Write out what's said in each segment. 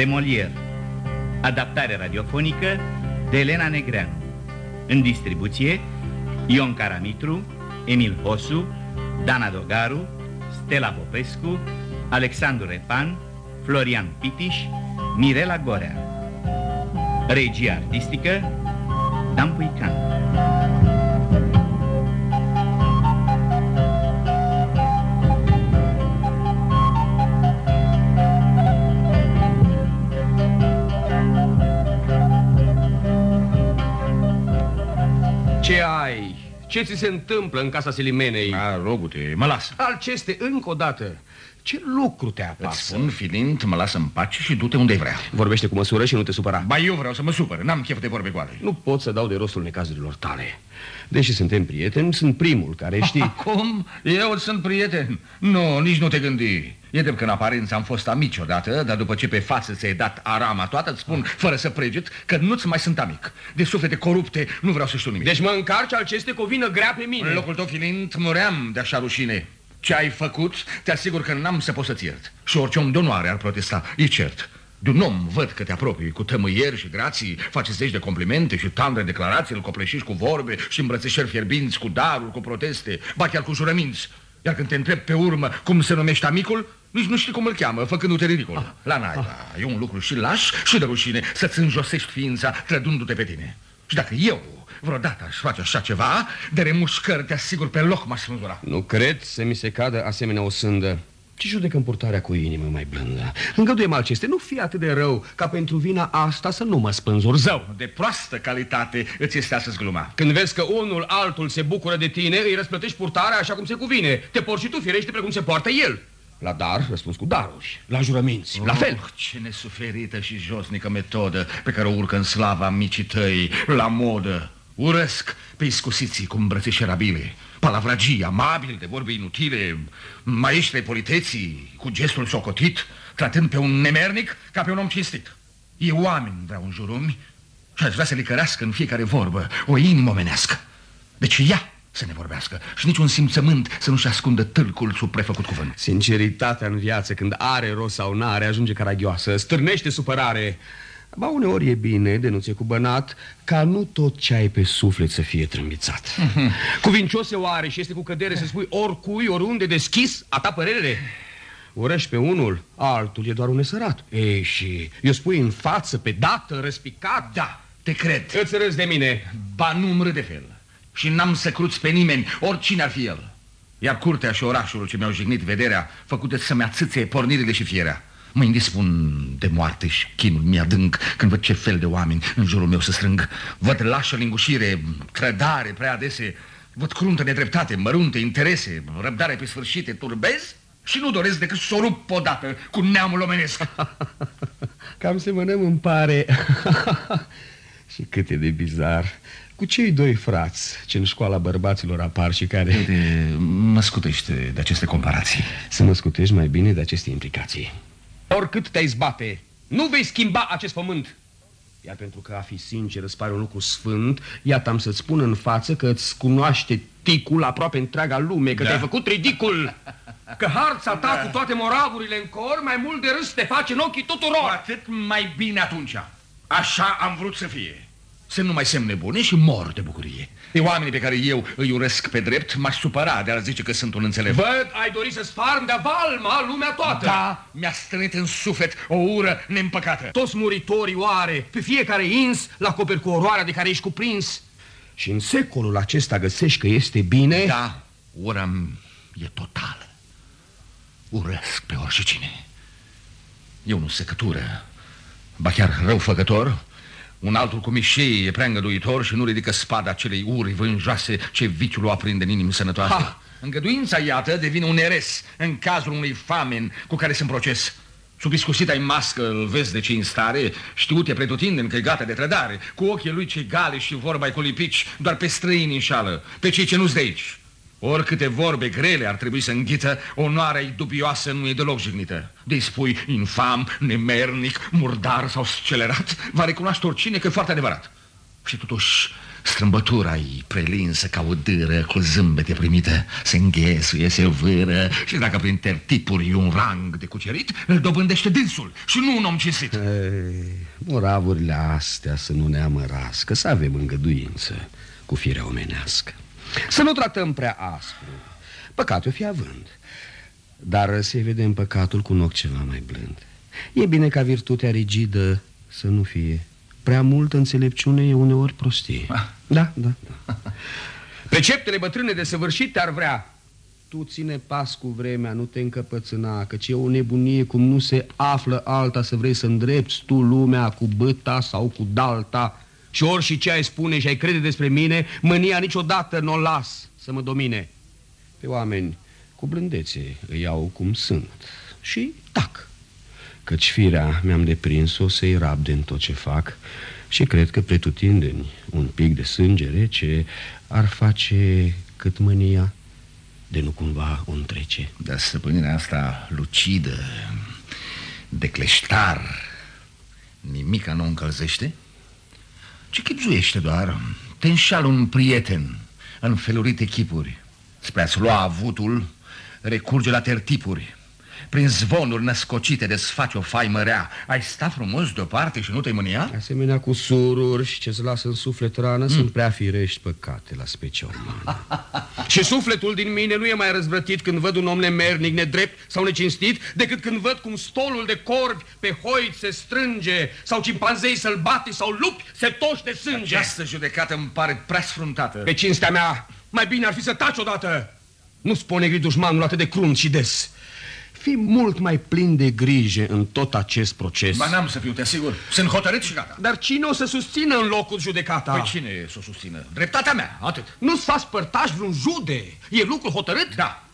de Molière. Adaptare radiofonică de Elena Negreanu. În distribuție Ion Caramitru, Emil Hosu, Dana Dogaru, Stella Popescu, Alexandru Repan, Florian Pitiș, Mirela Gorea. Regia artistică Dan Puican Ce ți se întâmplă în casa Silimenei? A, rogute, mă lasă. Al ce este încă o dată? Ce lucru te apasă? Îți spun, Filint, mă lasă în pace și du-te unde vrea. Vorbește cu măsură și nu te supăra. Ba, eu vreau să mă supăr, n-am chef de vorbe goale. Nu pot să dau de rostul necazurilor tale. Deși suntem prieteni, sunt primul care știi... Cum? Eu sunt prieten? Nu, nici nu te gândi. E drept că în aparență am fost amici odată, dar după ce pe față ți-ai dat arama toată, îți spun, fără să preget, că nu-ți mai sunt amic. De suflete corupte nu vreau să știu nimic. Deci mă încarci al ce este cu o vină grea pe mine. În locul tău, Filint, muream de așa rușine. Ce ai făcut, te asigur că n-am să pot să-ți iert. Și orice om de onoare ar protesta, e cert. De un om văd că te apropii cu tămâieri și grații, faci zeci de complimente și tandre declarații, îl copleșești cu vorbe și îmbrățișări fierbinți, cu daruri, cu proteste, ba chiar cu jurăminți. Iar când te întreb pe urmă cum se numește amicul, nici nu știi cum îl cheamă, făcându-te ridicol. Ah. La naiba, ah. e un lucru și laș și de rușine să-ți înjosești ființa trădându-te pe tine. Și dacă eu vreodată aș face așa ceva, de remușcări te asigur pe loc m-aș spânzura. Nu cred să mi se cadă asemenea o sândă. Ci judecă în purtarea cu inimă mai blândă. Îngăduie-mă aceste, nu fi atât de rău ca pentru vina asta să nu mă spânzur zău. De proastă calitate îți este astăzi gluma. Când vezi că unul altul se bucură de tine, îi răsplătești purtarea așa cum se cuvine. Te porți și tu firește precum se poartă el. La dar, răspuns cu daruri, la jurăminți, oh, la fel. Ce nesuferită și josnică metodă pe care o urcă în slava micii tăi, la modă. Urăsc pe iscusiții cu îmbrățișe rabile, palavragia, amabil de vorbe inutile, maestre politeții, cu gestul socotit, tratând pe un nemernic ca pe un om cinstit. E oameni vreau în jurul și aș vrea să le cărească în fiecare vorbă o inimă omenească. Deci ea să ne vorbească și niciun simțământ să nu-și ascundă tâlcul sub prefăcut cuvânt. Sinceritatea în viață, când are rost sau n-are, ajunge caragioasă, stârnește supărare. Ba uneori e bine, denunțe cu bănat, ca nu tot ce ai pe suflet să fie trâmbițat. Mhm. Cuvincios e oare și este cu cădere să spui oricui, oriunde deschis, a ta părere? Urăși pe unul, altul e doar un nesărat. Ei, și eu spui în față, pe dată, răspicat? Da, te cred. Îți râzi de mine. Ba nu de fel. Și n-am să cruți pe nimeni, oricine ar fi el. Iar curtea și orașul ce mi-au jignit vederea, făcute să-mi atâțe pornirile și fierea. Mă indispun de moarte și chinul mi-adânc când văd ce fel de oameni în jurul meu se strâng. Văd lașă lingușire, trădare prea adese, văd cruntă nedreptate, mărunte, interese, răbdare pe sfârșite, turbez și nu doresc decât să o rup odată cu neamul omenesc. Cam semănăm îmi pare. și cât e de bizar. Cu cei doi frați ce în școala bărbaților apar și care... De, mă scutește de aceste comparații. Să mă scutești mai bine de aceste implicații. Oricât te-ai zbate, nu vei schimba acest pământ. Iar pentru că a fi sincer îți pare un lucru sfânt, iată am să-ți spun în față că îți cunoaște ticul aproape întreaga lume, că da. te-ai făcut ridicul. Că harța ta da. cu toate moravurile în cor, mai mult de râs te face în ochii tuturor. Cu atât mai bine atunci. Așa am vrut să fie. Să nu mai semne bune și mor de bucurie. E oamenii pe care eu îi urăsc pe drept m-aș supăra de a zice că sunt un înțelept. Văd, ai dorit să sfarm de valma lumea toată. Da, mi-a strânit în suflet o ură neîmpăcată. Toți muritorii oare, pe fiecare ins, la coperi cu oroarea de care ești cuprins. Și în secolul acesta găsești că este bine? Da, ura e totală. Urăsc pe oricine. Eu nu secătură, ba chiar răufăcător, un altul cu mișei e prea îngăduitor și nu ridică spada acelei uri vânjoase ce viciul o aprinde în inimii sănătoase. Ha! Îngăduința, iată, devine un eres în cazul unui famen cu care sunt proces. Sub iscusita în mască îl vezi de ce în stare, știute pretutindeni că e gata de trădare, cu ochii lui ce gale și vorba cu lipici, doar pe străini înșală, pe cei ce nu-s de aici. Oricâte vorbe grele ar trebui să înghită, onoarea dubioasă nu e deloc jignită. de spui infam, nemernic, murdar sau scelerat, va recunoaște oricine că e foarte adevărat. Și totuși Strâmbătura ei prelinsă ca o dâră cu zâmbete primite Se înghesuie, se vâră Și dacă prin tertipuri e un rang de cucerit Îl dobândește dânsul și nu un om cinstit Ei, Moravurile astea să nu ne amărască Să avem îngăduință cu firea omenească Să nu tratăm prea aspru. Păcatul fi având. Dar să vedem păcatul cu un ochi ceva mai blând. E bine ca virtutea rigidă să nu fie. Prea multă înțelepciune e uneori prostie. Ah. Da, da, da. Preceptele bătrâne de săvârșit te-ar vrea. Tu ține pas cu vremea, nu te încăpățâna Căci e o nebunie cum nu se află alta Să vrei să îndrepți tu lumea cu băta sau cu dalta Și ori și ce ai spune și ai crede despre mine Mânia niciodată nu o las să mă domine. Pe oameni cu blândețe îi iau cum sunt. Și tac Căci firea mi-am deprins-o să-i rabde în tot ce fac Și cred că pretutindeni un pic de sânge rece Ar face cât mânia de nu cumva o întrece. Dar stăpânirea asta lucidă De cleștar Nimica nu o încălzește Ce chipzuiește doar? Te înșală un prieten În felurite chipuri. Spre a-ți lua avutul Recurge la tertipuri Prin zvonuri născocite desfaci o faimă rea. Ai sta frumos deoparte și nu te mânia? Asemenea cu sururi și ce-ți lasă în suflet rană mm. Sunt prea firești păcate la specie umană. Și sufletul din mine nu e mai răzvrătit Când văd un om nemernic, nedrept sau necinstit Decât când văd cum stolul de corbi pe hoit se strânge Sau cimpanzei sălbati sau lupi se toși de sânge. Această judecată îmi pare prea sfruntată. Pe cinstea mea, mai bine ar fi să taci odată. Nu spune gri dușmanul atât de crunt și des Fii mult mai plin de grijă în tot acest proces Ba n-am să fiu, te asigur Sunt hotărât și gata Dar cine o să susțină în locul judecata? Păi cine să o susțină? Dreptatea mea, atât Nu-ți faci părtaș vreun jude E lucru hotărât? Da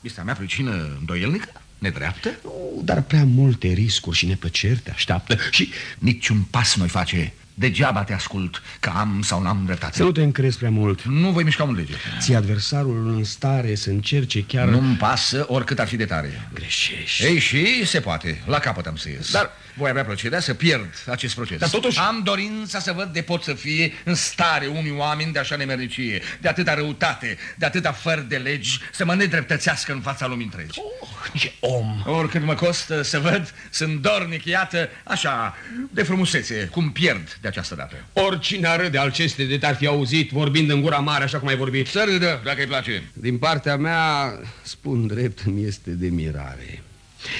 Este a mea pricină îndoielnică? Nedreaptă? Nu, dar prea multe riscuri și neplăceri te așteaptă Și Niciun pas nu-i face Degeaba te ascult că am sau n-am dreptate. Să nu te încrezi prea mult. Nu voi mișca un lege Ți adversarul în stare să încerce chiar Nu-mi pasă oricât ar fi de tare. Greșești. Ei și se poate, la capăt am să ies. Dar- voi avea plăcerea să pierd acest proces. Dar totuși- Am dorința să văd de pot să fie în stare unii oameni de așa nemernicie De atâta răutate, de atâta fără de legi Să mă nedreptățească în fața lumii întregi. Oh, Ce om! Oricât mă costă să văd, sunt dornic, iată, așa, de frumusețe, cum pierd de această dată. Oricine ar râde al ceste de te-ar fi auzit Vorbind în gura mare așa cum ai vorbit. Să râdă, dacă îi place. Din partea mea, spun drept, mi este de mirare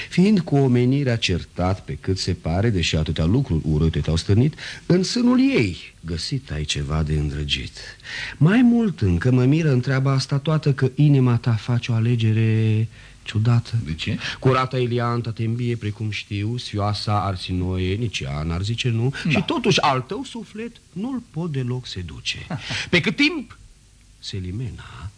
Fiind cu omenirea certat pe cât se pare, deși atâtea lucruri urâte te-au stârnit, în sânul ei găsit ai ceva de îndrăgit. Mai mult încă mă miră întreaba asta toată că inima ta face o alegere ciudată. De ce? Curata Ilianta te îmbie, precum știu, sfioasa Arsinoie, nici ea n-ar zice nu, da. și totuși al tău suflet nu-l pot deloc seduce. Pe cât timp, Selimena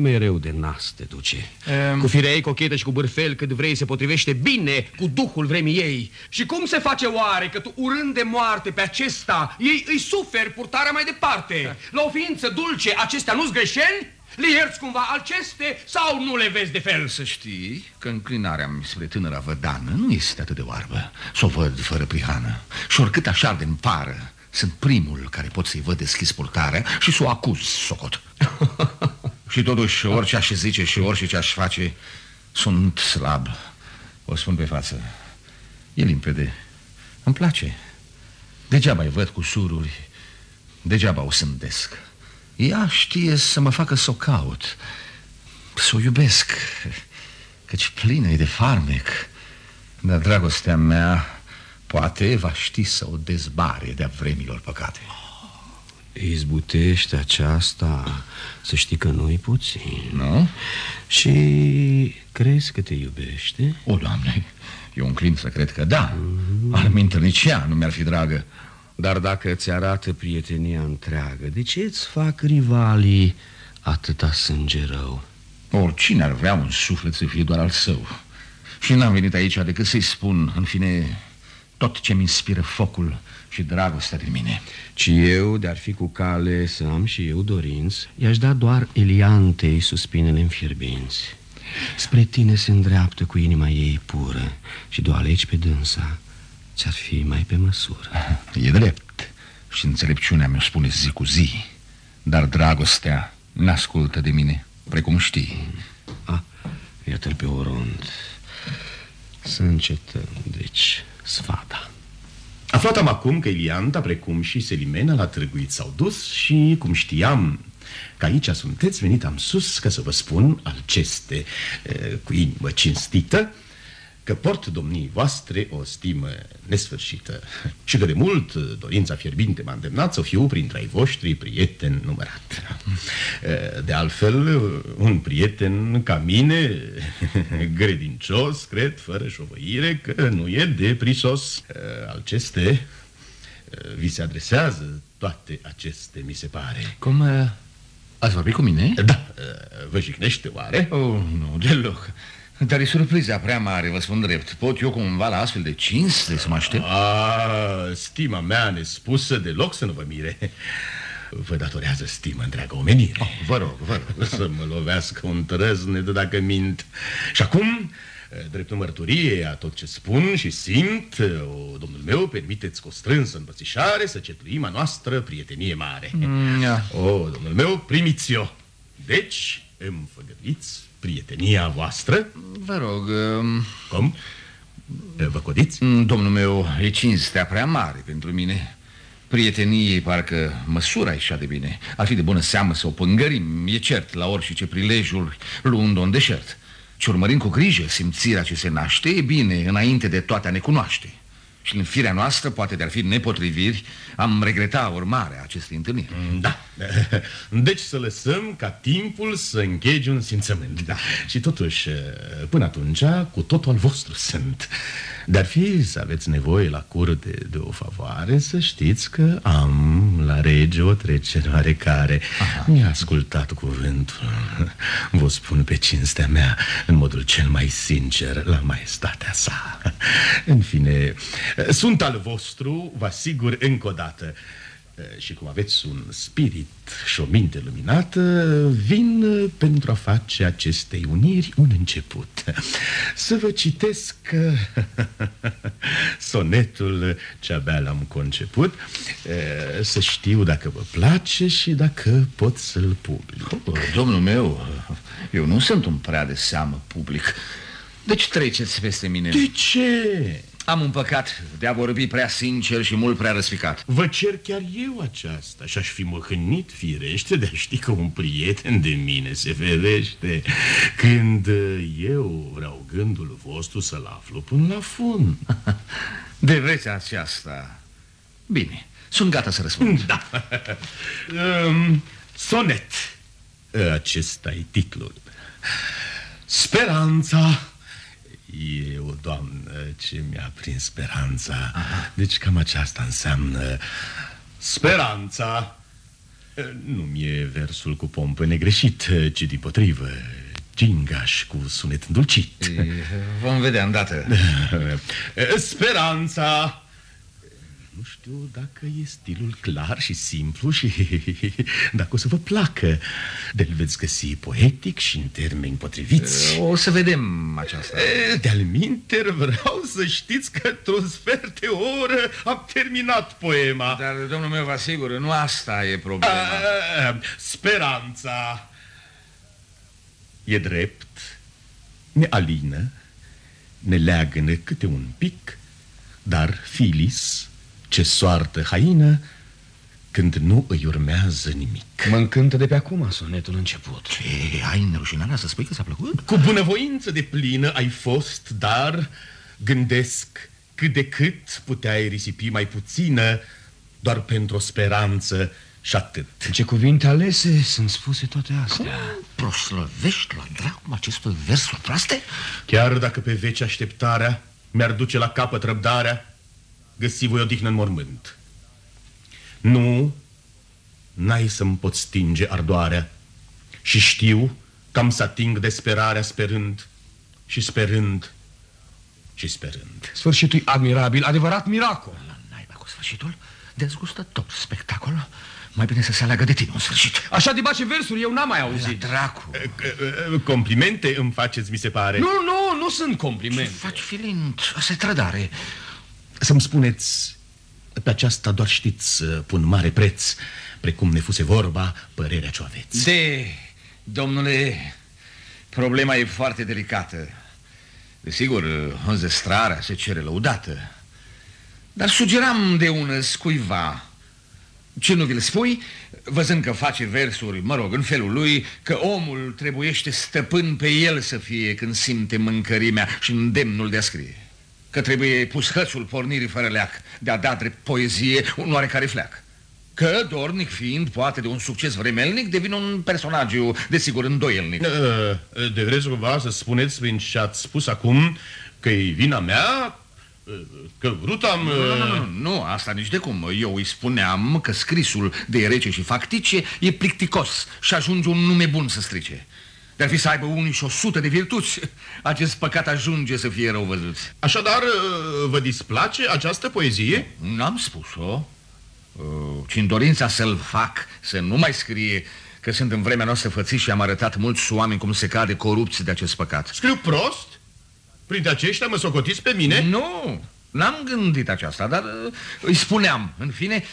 mereu de nas te duce. Em. Cu firea ei cochetă și cu bârfel cât vrei se potrivește bine cu duhul vremii ei. Și cum se face oare că tu urând de moarte pe acesta, ei îi suferi purtarea mai departe? La o ființă dulce, acestea nu-s greșeli? Le ierți cumva aceste sau nu le vezi de fel? Să știi că înclinarea mi spre tânăra vădană nu este atât de oarbă. Să o văd fără prihană. Și oricât așa de pară, sunt primul care pot să-i văd deschis purtarea și să o acuz, socot. și totuși, orice aș zice și orice ce aș face, sunt slab. O spun pe față. E limpede. Îmi place. Degeaba îi văd cu sururi. Degeaba o sândesc. Ea știe să mă facă să o caut. Să o iubesc. Căci plină e de farmec. Dar dragostea mea poate va ști să o dezbare de-a vremilor păcate. Izbutește aceasta, să știi că nu-i puțin. Nu? Și crezi că te iubește? O, Doamne, eu înclin să cred că da. Al minte nici ea nu mi-ar fi dragă. Dar dacă ți arată prietenia întreagă, de ce îți fac rivalii atâta sânge rău? Oricine ar vrea un suflet să fie doar al său. Și n-am venit aici decât să-i spun, în fine, tot ce mi inspiră focul și dragostea din mine. Ci eu, de-ar fi cu cale să am și eu dorinți, i-aș da doar Eliantei suspinele înfierbinți. Spre tine se îndreaptă cu inima ei pură și de o alegi pe dânsa, ți-ar fi mai pe măsură. E drept și înțelepciunea mi-o spune zi cu zi. Dar dragostea n-ascultă de mine, precum știi. A, iată-l pe Orond. Să încetăm, deci, sfata. Aflat am acum că Ilianta, precum și Selimena, la Târguit s-au dus și, cum știam că aici sunteți, venit am sus ca să vă spun aceste, cu inimă cinstită, că port domnii voastre o stimă nesfârșită și că de mult dorința fierbinte m-a îndemnat să fiu printre ai voștri prieten numărat. De altfel, un prieten ca mine, gredincios, cred, fără șovăire, că nu e de prisos. Aceste vi se adresează toate aceste, mi se pare. Cum ați vorbit cu mine? Da, vă jignește oare? Oh, nu, deloc. Dar e surpriza prea mare, vă spun drept. Pot eu cumva la astfel de cinste să mă aștept? A, stima mea nespusă deloc să nu vă mire. Vă datorează stimă întreagă omenire. Oh, vă rog, vă rog. Să mă lovească un trăznet dacă mint. Și acum, drept mărturie a tot ce spun și simt, o, domnul meu, permiteți cu o strânsă împățișare să cetuim a noastră prietenie mare. Mm, yeah. O, domnul meu, primiți-o. Deci, îmi făgăduiți prietenia voastră? Vă rog... Um... Cum? Vă codiți? Domnul meu, e cinstea prea mare pentru mine. Prieteniei parcă măsura așa de bine. Ar fi de bună seamă să o pângărim, e cert, la orice prilejul, luând-o în deșert. Și urmărim cu grijă simțirea ce se naște, e bine, înainte de toate a ne cunoaște. Și în firea noastră, poate de-ar fi nepotriviri, am regretat urmarea acestei întâlniri. Da. Deci să lăsăm ca timpul să închege un simțământ. Da. Și totuși, până atunci, cu totul al vostru sunt. Dar fi să aveți nevoie la curte de o favoare, să știți că am la rege o trecere oarecare. Mi-a ascultat cuvântul. Vă spun pe cinstea mea, în modul cel mai sincer, la maestatea sa. În fine, sunt al vostru, vă asigur încă o dată. Și cum aveți un spirit și o minte luminată, vin pentru a face acestei uniri un început. Să vă citesc sonetul ce abia l-am conceput, să știu dacă vă place și dacă pot să-l public. Oh, domnul meu, eu nu sunt un prea de seamă public. Deci treceți peste mine. De ce? Am un păcat de a vorbi prea sincer și mult prea răspicat. Vă cer chiar eu aceasta și aș fi măhânit firește de a ști că un prieten de mine se ferește când eu vreau gândul vostru să-l aflu până la fund. De vreți aceasta? Bine, sunt gata să răspund. Da. um, sonet. Acesta e titlul. Speranța eu, doamnă, ce mi-a prins speranța. Aha. Deci cam aceasta înseamnă Speranța. Nu mi-e versul cu pompă negreșit Ci din potrivă Gingaș cu sunet îndulcit. Vom vedea îndată. Speranța nu știu dacă e stilul clar și simplu și dacă o să vă placă. De-l veți găsi poetic și în termeni potriviți. O să vedem aceasta. De-al minter vreau să știți că într-un sfert de oră am terminat poema. Dar, domnul meu, vă asigur, nu asta e problema. A, speranța e drept, ne alină, ne leagănă câte un pic, dar Filis ce soartă haină când nu îi urmează nimic. Mă încântă de pe acum sonetul început. Ce, ai nerușinarea să spui că ți-a plăcut? Cu bunăvoință de plină ai fost, dar gândesc cât de cât puteai risipi mai puțină doar pentru o speranță și atât. Ce cuvinte alese sunt spuse toate astea. Cum proslăvești la dracu acestor versuri proaste? Chiar dacă pe veci așteptarea mi-ar duce la capăt răbdarea, găsi voi odihnă în mormânt. Nu, n-ai să-mi pot stinge ardoarea și știu că am să ating desperarea sperând și sperând și sperând. Sfârșitul e admirabil, adevărat miracol. La naiba cu sfârșitul, dezgustător spectacol. Mai bine să se aleagă de tine un sfârșit. Așa de bace versuri eu n-am mai auzit. La dracu. Complimente îmi faceți, mi se pare. Nu, nu, nu sunt complimente. Ce faci, Filint? Asta e trădare. Să-mi spuneți, pe aceasta doar știți, pun mare preț, precum ne fuse vorba, părerea ce aveți. De, domnule, problema e foarte delicată. Desigur, înzestrarea se cere lăudată. Dar sugeram de ună cuiva ce nu vi-l spui, văzând că face versuri, mă rog, în felul lui, că omul trebuiește stăpân pe el să fie când simte mâncărimea și îndemnul de a scrie. Că trebuie pus hățul pornirii fără leac, de a da drept poezie un oarecare fleac. Că, dornic fiind, poate de un succes vremelnic, devine un personaj, desigur, îndoielnic. De vreți cumva să spuneți prin ce ați spus acum că e vina mea Că vrut am... Nu, nu, nu, nu, nu, asta nici de cum. Eu îi spuneam că scrisul de rece și factice e plicticos și ajunge un nume bun să strice. Dar fi să aibă unii și o sută de virtuți, acest păcat ajunge să fie rău văzut. Așadar, vă displace această poezie? N-am spus-o, ci în dorința să-l fac, să nu mai scrie că sunt în vremea noastră fățiși și am arătat mulți oameni cum se cade corupți de acest păcat. Scriu prost? Printre aceștia mă socotiți pe mine? Nu, n-am gândit aceasta, dar uh, îi spuneam, în fine,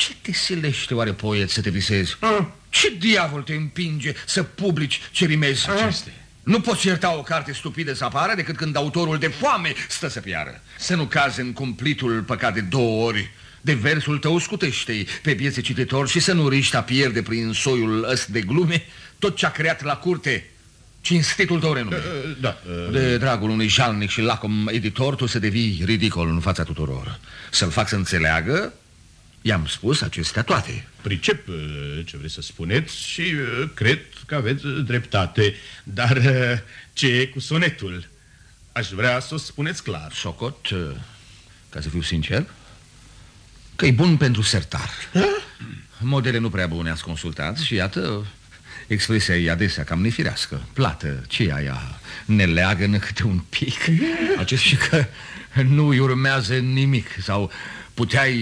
ce te silește oare poet să te visezi? A? Ce diavol te împinge să publici ce rimezi? Aceste. Nu poți ierta o carte stupidă să apară decât când autorul de foame stă să piară. Să nu cazi în cumplitul păcat de două ori. De versul tău scutește pe piețe cititor și să nu riști a pierde prin soiul ăst de glume tot ce a creat la curte Cinstitul tău renume. Uh, da. Uh, de dragul unui jalnic și lacom editor, tu să devii ridicol în fața tuturor. Să-l fac să înțeleagă, i-am spus acestea toate. Pricep uh, ce vreți să spuneți și uh, cred că aveți dreptate. Dar uh, ce e cu sonetul? Aș vrea să o spuneți clar. Socot, ca să fiu sincer, că e bun pentru sertar. Modele nu prea bune ați consultat și iată, Expresia e adesea cam nefirească. Plată, ce e aia? Ne leagă câte un pic. Acest și că nu îi urmează nimic sau puteai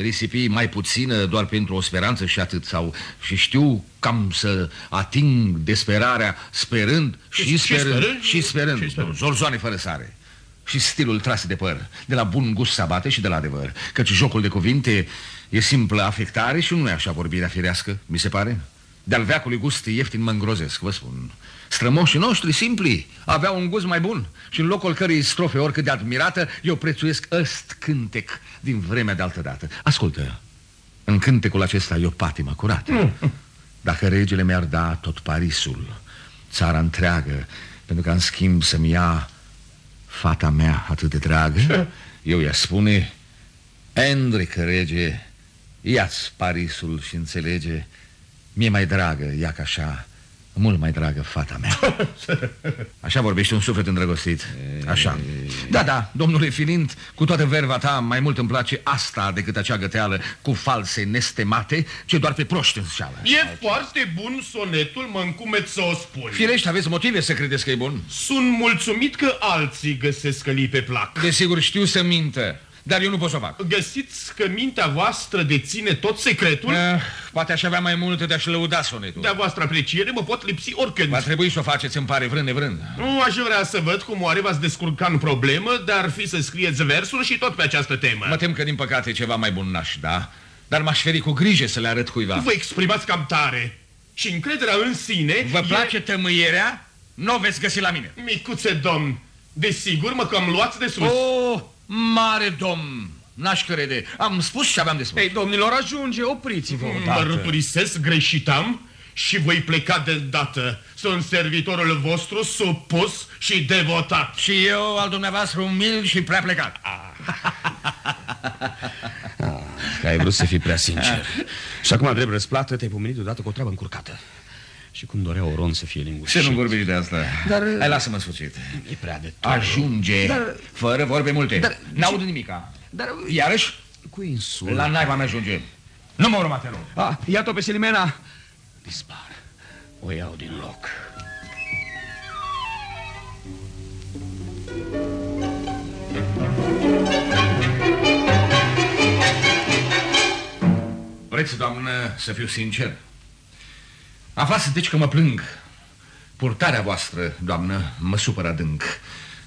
risipi mai puțină doar pentru o speranță și atât sau și știu cam să ating desperarea sperând și, sperând, și sperând, și sperând. Zorzoane fără sare și stilul tras de păr, de la bun gust sabate și de la adevăr, căci jocul de cuvinte e simplă afectare și nu e așa vorbirea firească, mi se pare? De-al veacului gust ieftin mă îngrozesc, vă spun. Strămoșii noștri, simpli, aveau un gust mai bun și în locul cărei strofe, oricât de admirată, eu prețuiesc ăst cântec din vremea de altă dată. Ascultă, în cântecul acesta e o patimă curată. Mm. Dacă regele mi-ar da tot Parisul, țara întreagă, pentru că în schimb să-mi ia fata mea atât de dragă, eu i-aș spune, Endric, rege, ia-ți Parisul și înțelege mi-e mai dragă, ia ca așa, mult mai dragă fata mea. Așa vorbește un suflet îndrăgostit. Așa. Da, da, domnule Filind, cu toată verva ta, mai mult îmi place asta decât acea găteală cu false nestemate, ce doar pe proști înșeală. E foarte bun sonetul, mă încumet să o spun. Firește, aveți motive să credeți că e bun? Sunt mulțumit că alții găsesc că li pe plac. Desigur, știu să mintă. Dar eu nu pot să o fac. Găsiți că mintea voastră deține tot secretul? Eh, poate aș avea mai multe de a-și lăuda sonetul. De-a voastră apreciere mă pot lipsi oricând. Va trebui să o faceți, îmi pare, vrând nevrând. Nu aș vrea să văd cum oare v-ați descurca în problemă, dar ar fi să scrieți versuri și tot pe această temă. Mă tem că, din păcate, ceva mai bun n-aș da, dar m-aș feri cu grijă să le arăt cuiva. Vă exprimați cam tare și încrederea în sine... Vă place e... tămâierea? Nu o veți găsi la mine. Micuțe domn, desigur mă cam luați de sus. Oh, mare domn! N-aș crede. Am spus și aveam de spus. Ei, domnilor, ajunge, opriți-vă Mă răturisesc, greșitam și voi pleca de dată. Sunt servitorul vostru supus și devotat. Și eu al dumneavoastră umil și prea plecat. Ah. Că ai vrut să fii prea sincer. și acum, drept răsplată, te-ai pomenit odată cu o treabă încurcată. Și cum dorea Oron să fie lingușit. Ce nu vorbi de asta? Dar... Hai, lasă-mă sfârșit. E prea de tot. Ajunge. Dar... Fără vorbe multe. Dar... N-aud nimica. Dar... Iarăși? Cu insul. La naiba mea ajunge. Nu mă urma, te rog. Ah, iată pe Selimena. Dispar. O iau din loc. Vreți, doamnă, să fiu sincer? Aflați deci că mă plâng. Purtarea voastră, doamnă, mă supără adânc.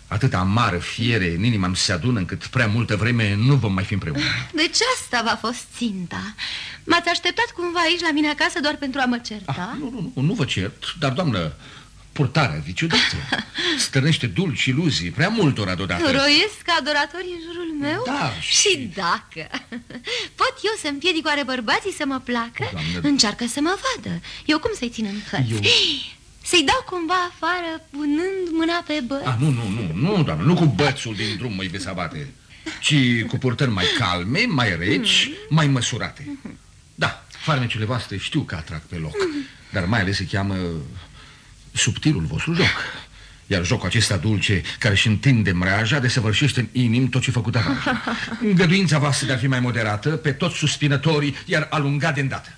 Atâta amară fiere în inima mi se adună încât prea multă vreme nu vom mai fi împreună. Deci asta v-a fost ținta. M-ați așteptat cumva aici la mine acasă doar pentru a mă certa? Ah, nu, nu, nu, nu vă cert, dar, doamnă, purtarea viciudată stârnește dulci iluzii, prea multora deodată. Roiesc adoratorii în jurul meu? Da, și... și- dacă pot eu să împiedic oare bărbații să mă placă? O, Doamne. Încearcă să mă vadă. Eu cum să-i țin în hăți? Eu- Să-i dau cumva afară punând mâna pe băț? Ah, nu, nu, nu, nu, doamnă, nu cu bățul din drum mă veți abate, ci cu purtări mai calme, mai reci, mai măsurate. Da, farmecele voastre știu că atrag pe loc, dar mai ales se cheamă subtilul vostru joc. Iar jocul acesta dulce, care își întinde mreaja, desăvârșește în inim tot ce făcut avea. Îngăduința voastră de a fi mai moderată, pe toți suspinătorii, iar alunga de îndată.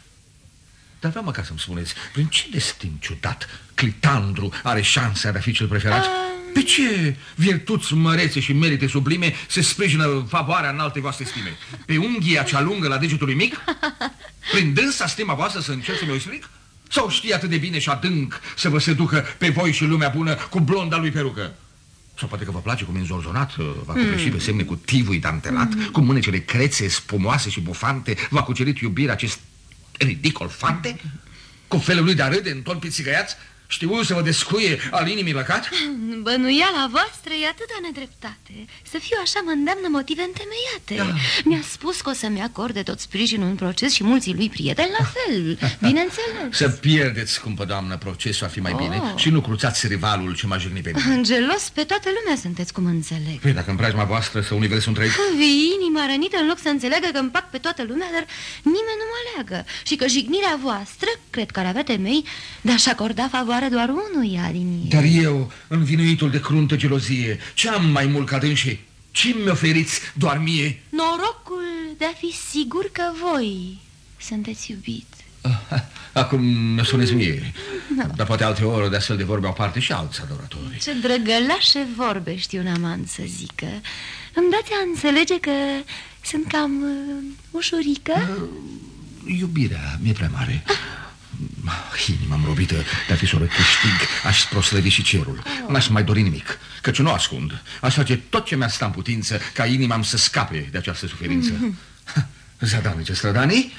Dar vreau măcar să-mi spuneți, prin ce destin ciudat Clitandru are șansa de a fi cel preferat? Pe ce virtuți mărețe și merite sublime se sprijină favoarea în alte voastre stime? Pe unghia cea lungă la degetul lui mic? Prin dânsa stima voastră să încerc să mi-o explic? Sau știi atât de bine și adânc să vă seducă pe voi și lumea bună cu blonda lui perucă? Sau poate că vă place cum e înzorzonat, va copleși pe semne cu tivui dantelat, cu mânecele crețe, spumoase și bufante, v-a cucerit iubirea acest ridicol fante? Cu felul lui de a râde în ton pițigăiați? Știu să vă descuie al inimii lăcat? Bănuiala voastră e atâta nedreptate Să fiu așa mă îndeamnă motive întemeiate Da. Mi-a spus că o să-mi acorde tot sprijinul în proces și mulții lui prieteni la fel Bineînțeles Să pierdeți, scumpă doamnă, procesul ar fi mai bine Oh. și nu cruțați rivalul ce m-a jignit pe mine. Gelos pe toată lumea sunteți, cum înțeleg Păi, dacă în preajma voastră să universul întreg... Vii inima rănită în loc să înțeleagă că împac pe toată lumea, dar nimeni nu mă leagă Și că jignirea voastră, cred că ar avea temei De a-și acorda favoare doar unuia din ei Dar eu, învinuitul de cruntă gelozie, ce am mai mult ca dânsii? Ce mi oferiți doar mie? Norocul de a fi sigur că voi sunteți iubit Ah, Acum mi-o spuneți mie. Dar poate alte ori de astfel de vorbe au parte și alți adoratori. Ce drăgălașe vorbe știu un amant să zică Îmi dați a înțelege că sunt cam uh, ușurică? Iubirea mi-e prea mare. Inima-mi robită de a fi să o câștig, aș proslăvi și cerul. N-aș mai dori nimic, căci nu o ascund. Aș face tot ce mi-a stat în putință ca inima să scape de această suferință. Zadanice strădanii,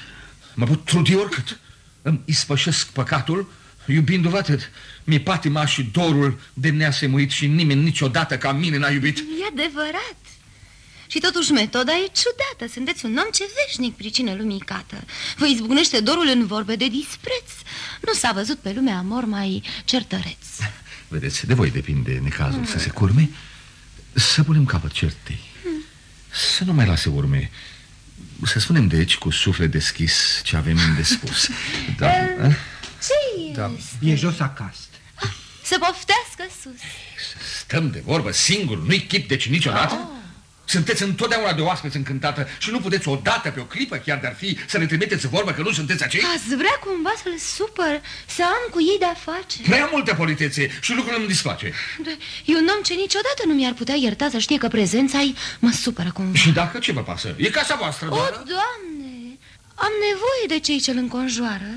mă pot trudi oricât. Îmi ispășesc păcatul, iubindu-vă atât. Mi-e patima și dorul de neasemuit și nimeni niciodată ca mine n-a iubit. E adevărat și totuși metoda e ciudată. Sunteți un om ce veșnic pricină lumii cată. Vă izbucnește dorul în vorbe de dispreț. Nu s-a văzut pe lumea amor mai certăreț. Vedeți, de voi depinde necazul să se curme. Să punem capăt certei. Să nu mai lase urme. Să spunem deci cu suflet deschis ce avem de spus da, Ce Da. E jos acasă. Să poftească sus. Stăm de vorbă singur, nu-i chip deci niciodată Sunteți întotdeauna de oaspeți încântată Și nu puteți odată pe o clipă chiar de-ar fi Să ne trimiteți vorbă că nu sunteți acei? Ați vrea cumva să-l supăr Să am cu ei de-a face? Prea multă politețe și lucrul îmi displace Dar E un om ce niciodată nu mi-ar putea ierta Să știe că prezența ei mă supără cumva. Și dacă ce vă pasă? E casa voastră, O, doamnă? Doamne, am nevoie de cei ce-l înconjoară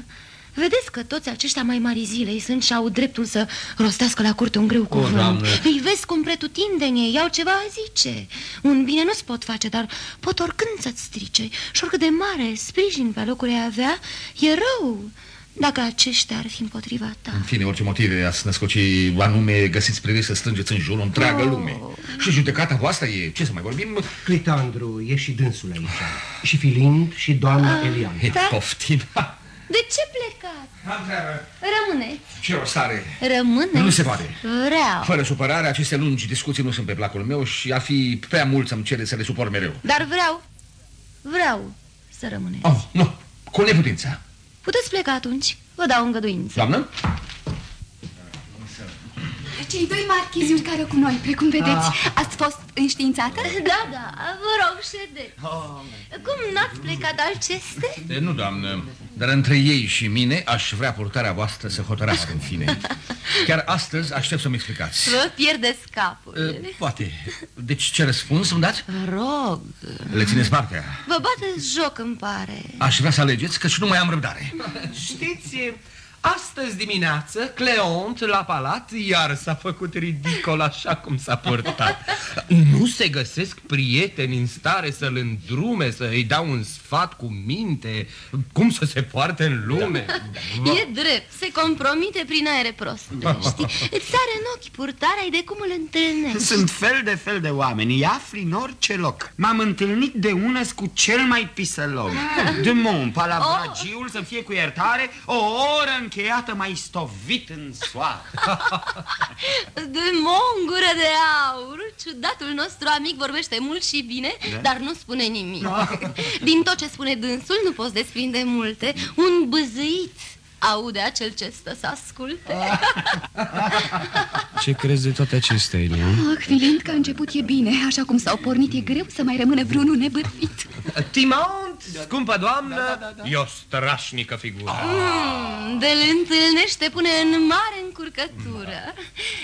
Vedeți că toți aceștia mai mari zilei sunt și au dreptul să rostească la curte un greu cuvânt Doamne. Îi vezi cum pretutindeni ei au ceva a zice Un bine nu-ți pot face, dar pot oricând să-ți strice Și oricât de mare sprijin pe locuri ai avea, e rău Dacă aceștia ar fi împotriva ta În fine, orice motive ați născoci anume găsiți priviri să strângeți în jur întreagă Oh. lume. Și judecata voastră e, ce să mai vorbim? Clitandru, e și dânsul aici. Și Filind și doamna Elian. E, Da. poftim. Ha, De ce plecați? Am treabă. Rămâneți Ce rost are? Rămâneți Nu se poate. Vreau Fără supărare, aceste lungi discuții nu sunt pe placul meu și a fi prea mult să-mi cere să le suport mereu. Dar vreau Vreau să rămâneți Oh, nu, cu neputința. Puteți pleca atunci, vă dau îngăduință Doamnă? Cei doi marchiziuni care cu noi, precum vedeți, ați fost înștiințată? Da, da, vă rog, ședeți Cum n-ați plecat alceste? De, nu, doamnă, dar între ei și mine aș vrea purtarea voastră să hotărească în fine. Chiar astăzi aștept să-mi explicați. Vă pierdeți capul Uh, Poate. Deci ce răspuns îmi dați? Vă rog, Le țineți partea. vă bateți joc, îmi pare Aș vrea să alegeți, că și nu mai am răbdare. Știți, Astăzi dimineață, Cleont la palat iar s-a făcut ridicol așa cum s-a purtat. Nu se găsesc prieteni în stare să-l îndrume, să-i dau un sfat cu minte, cum să se poarte în lume. E drept, se compromite prin aere proste, știi? Îți sare în ochi purtarea de cum îl întâlnești. Sunt fel de fel de oameni, îi afli în orice loc. M-am întâlnit de unăs cu cel mai pisălog. De mon, palavragiul să fie cu iertare, o oră încheiată mai stovit în soare. De mongură de aur, ciudatul nostru amic vorbește mult și bine, Da. dar nu spune nimic. Din tot ce spune dânsul nu poți desprinde multe. Un băzăit aude acel ce stă să asculte. Ce crezi de toate acestea, Elia? Ah, Filind că a început e bine, așa cum s-au pornit e greu să mai rămână vreunul nebârfit. Timaunt, scumpă doamnă, e o strașnică figură. Mm, de-l întâlnește pune în mare încurcătură.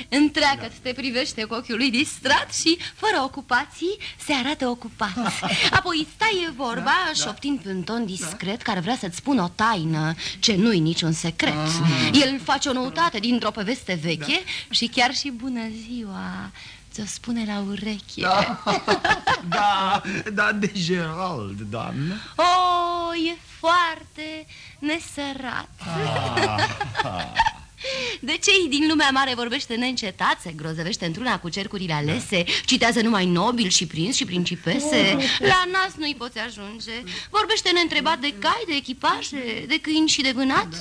Întreagă te privește cu ochiul lui distrat și, fără ocupații, se arată ocupat. Apoi stai vorba, șoptind pe un ton discret, care vrea să-ți spună o taină, ce nu-i niciun secret. El face o noutate dintr-o poveste veche și chiar și bună ziua ți-o spune la ureche. Da, da, de Gerald, doamnă. Oh, e foarte nesărat. De cei din lumea mare vorbește neîncetat, se grozăvește într-una cu cercurile alese, citează numai nobil și prins și principese, la nas nu-i poți ajunge, vorbește neîntrebat de cai, de echipaje, de câini și de vânat,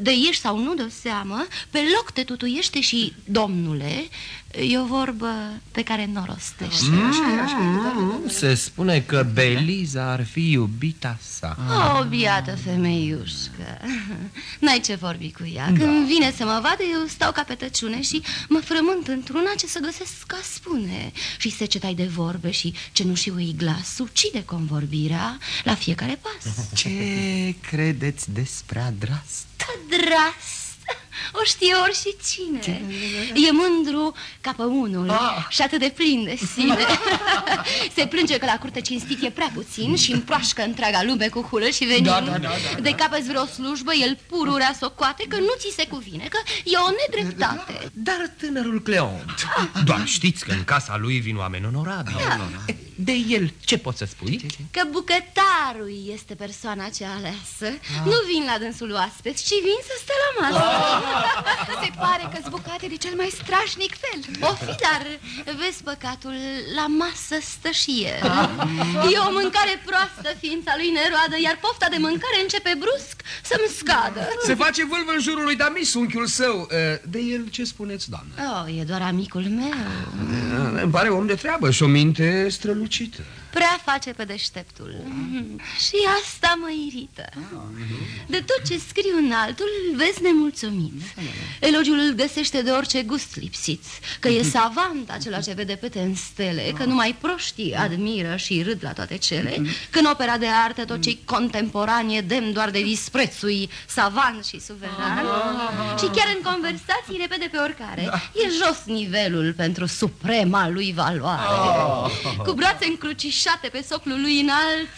de ieși sau nu de seamă, pe loc te tutuiește și, domnule, e o vorbă pe ce nu o rostește. Mm, se spune că Beliza ar fi iubita sa. O, biată femeiușcă. N-ai ce vorbi cu ea. Când vine să mă vadă, eu stau ca pe tăciune Și mă frământ într-una ce să găsesc ca spune. Și secetai de vorbe și cenușiui glas Ucide convorbirea la fiecare pas. Ce credeți despre Adrast? Drast o știe ori și cine E mândru ca pe unul Și atât de plin de sine. Se plânge că la curte cinstit e prea puțin Și împroașcă întreaga lume cu hulă și venin Da, da, da, da. De capăți vreo slujbă, el pururea socoate Că nu ți se cuvine, că e o nedreptate. Dar tânărul Cleont. Doar știți că în casa lui vin oameni onorabili. De el ce poți să spui? Că bucătarul este persoana cea aleasă. Nu vin la dânsul oaspeți, ci vin să stă la masă Se pare că zbucate de cel mai strașnic fel. O fi, dar vezi păcatul, la masă stă și el E o mâncare proastă ființa lui neroadă Iar pofta de mâncare începe brusc să-mi scadă Se face vâlvă în jurul lui Damis, unchiul său. Eh, De el ce spuneți, doamnă? Oh, e doar amicul meu Eh, Îmi pare om de treabă și o minte strălucită. Prea face pe deșteptul. Și asta mă irită. De tot ce scriu în altul îl vezi nemulțumit. Elogiul îl găsește de orice gust lipsit Că e savant acela ce vede pete în stele Că numai proștii admiră și râd la toate cele Că în opera de artă tot ce contemporan e demn doar de disprețui Savant și suveran. Și chiar în conversații repede pe oricare E jos nivelul pentru suprema lui valoare. Cu brațe încrucișate pe soclul lui înalt.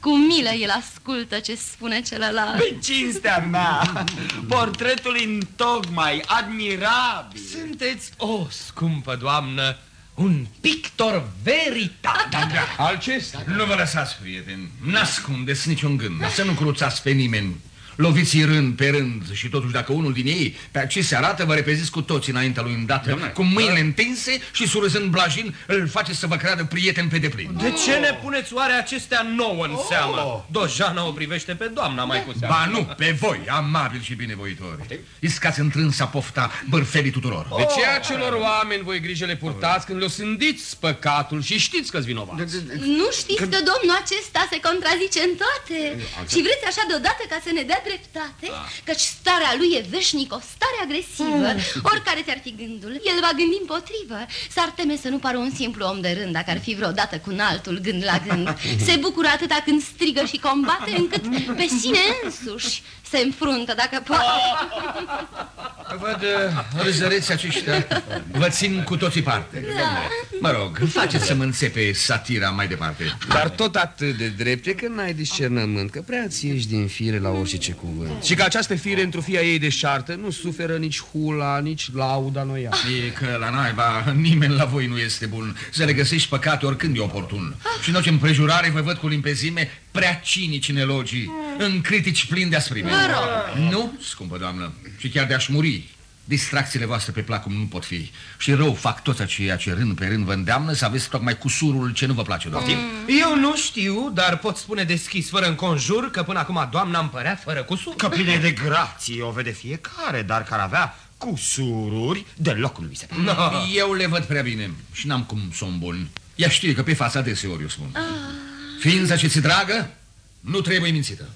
Cu milă el ascultă ce spune celălalt. Pe cinstea mea, portretul în tocmai, admirabil. Sunteți, o scumpă doamnă, un pictor veritabil Al ce Nu vă lăsați, prieteni, n-ascundeți niciun gând, să nu cruțați pe nimeni. Loviți rând pe rând și totuși dacă unul din ei pe ce se arată, vă repeziți cu toți înaintea lui îndată, cu mâinile întinse și surâzând blajin îl face să vă creadă prieten pe deplin. De ce ne puneți oare acestea nouă în seamă? Dojana o privește pe doamna mai cu seamă Ba nu, pe voi, amabili și binevoitori. Iscați întrânsa pofta bărfelii tuturor. De ce acelor oameni voi grijă le purtați când le-o sândiți păcatul și știți că-s vinovați? Nu știți că domnul acesta se contrazice în toate Și vreți așa deodată ca să ne dea dreptate Căci starea lui e veșnic o stare agresivă. Oricare ți-ar fi gândul, el va gândi împotrivă. S-ar teme să nu pară un simplu om de rând Dacă ar fi vreodată cu un altul gând la gând. Se bucură atâta când strigă și combate Încât pe sine însuși se înfruntă dacă poate. Văd uh, râzăreți aceștia, vă țin cu toții parte. Mă rog, faceți să mă înțepe satira mai departe. Dar tot atât de drepte că n-ai discernământ Că prea ți ieși din fire la orice ce cuvânt. Și că această fire într-o fia ei deșartă Nu suferă nici hula, nici lauda noia E că la naiba nimeni la voi nu este bun. Să le găsești păcate oricând e oportun. Și în orice împrejurare vă văd cu limpezime Prea cinici în elogii În critici plini de asprime Nu, scumpă doamnă. Și chiar de-aș muri. Distracțiile voastre pe plac cum nu pot fi. Și rău fac toți aceia ce rând pe rând vă îndeamnă Să aveți tocmai cusurul ce nu vă place, doamnă. Eu nu știu, dar pot spune deschis, fără înconjur, că până acum doamna îmi părea fără cusur. Că pline de grație o vede fiecare, dar care avea cusururi, deloc nu mi se pare. No. Eu le văd prea bine și n-am cum să o îmbun. Ea știe că pe fața deseori o spun. Ființa ce ți dragă, nu trebuie mințită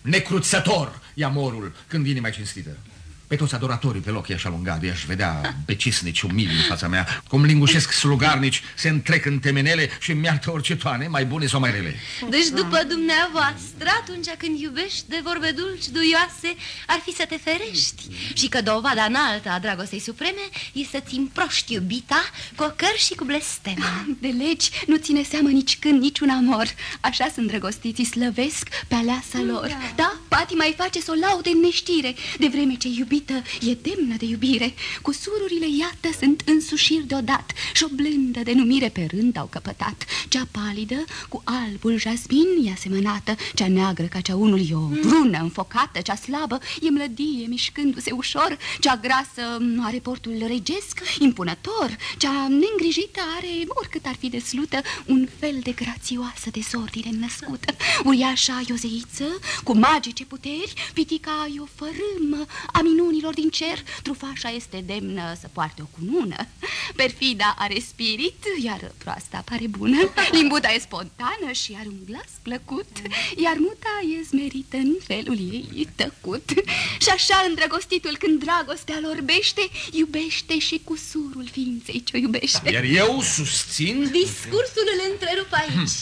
Necruțător e amorul când vine mai cinstită pe toți adoratorii pe loc i-aș alunga, de aș vedea becisnici umili în fața mea, cum lingușesc slugarnici, se întrec în temenele și îmi iartă orice toane, mai bune sau mai rele. Deci după dumneavoastră, atunci când iubești de vorbe dulci, duioase, ar fi să te ferești. Și că dovada înaltă a dragostei supreme e să-ți împroști iubita cu ocări și cu blesteme. De legi nu ține seamă nici când, nici un amor. Așa sunt drăgostiții, slăvesc pe aleasa lor. Da, patima îi face să o laude în neștire, de vreme ce iubită e demnă de iubire. Cu sururile, iată, sunt însușiri deodat și o blândă denumire pe rând au căpătat. Cea palidă cu albul jasmin e asemănată, cea neagră ca cea unul e o brună înfocată, cea slabă e mlădie mișcându-se ușor, cea grasă are portul regesc, impunător, cea neîngrijită are, oricât ar fi deslută, un fel de grațioasă de zordine născută. Uriașa e o zeiță cu magice puteri, pitica e o fărâmă a minunilor din cer, trufașa este demnă să poarte o cunună. Perfida are spirit, iar proasta pare bună, limbuta e spontană și are un glas plăcut, iar muta e smerită în felul ei tăcut. Și așa îndrăgostitul când dragostea lor orbește, iubește și cu surul ființei ce o iubește. Iar eu susțin... Discursul îl întrerup aici.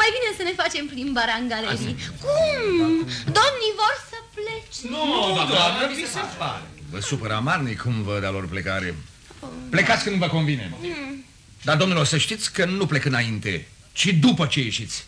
Mai bine să ne facem plimbarea în galerii. Cum? Domnii vor să plece. Nu, doamnă, vi se pare. Vă supără amarnic cum văd a lor plecare. Plecați când vă convine. Dar, domnilor, să știți că nu plec înainte, ci după ce ieșiți.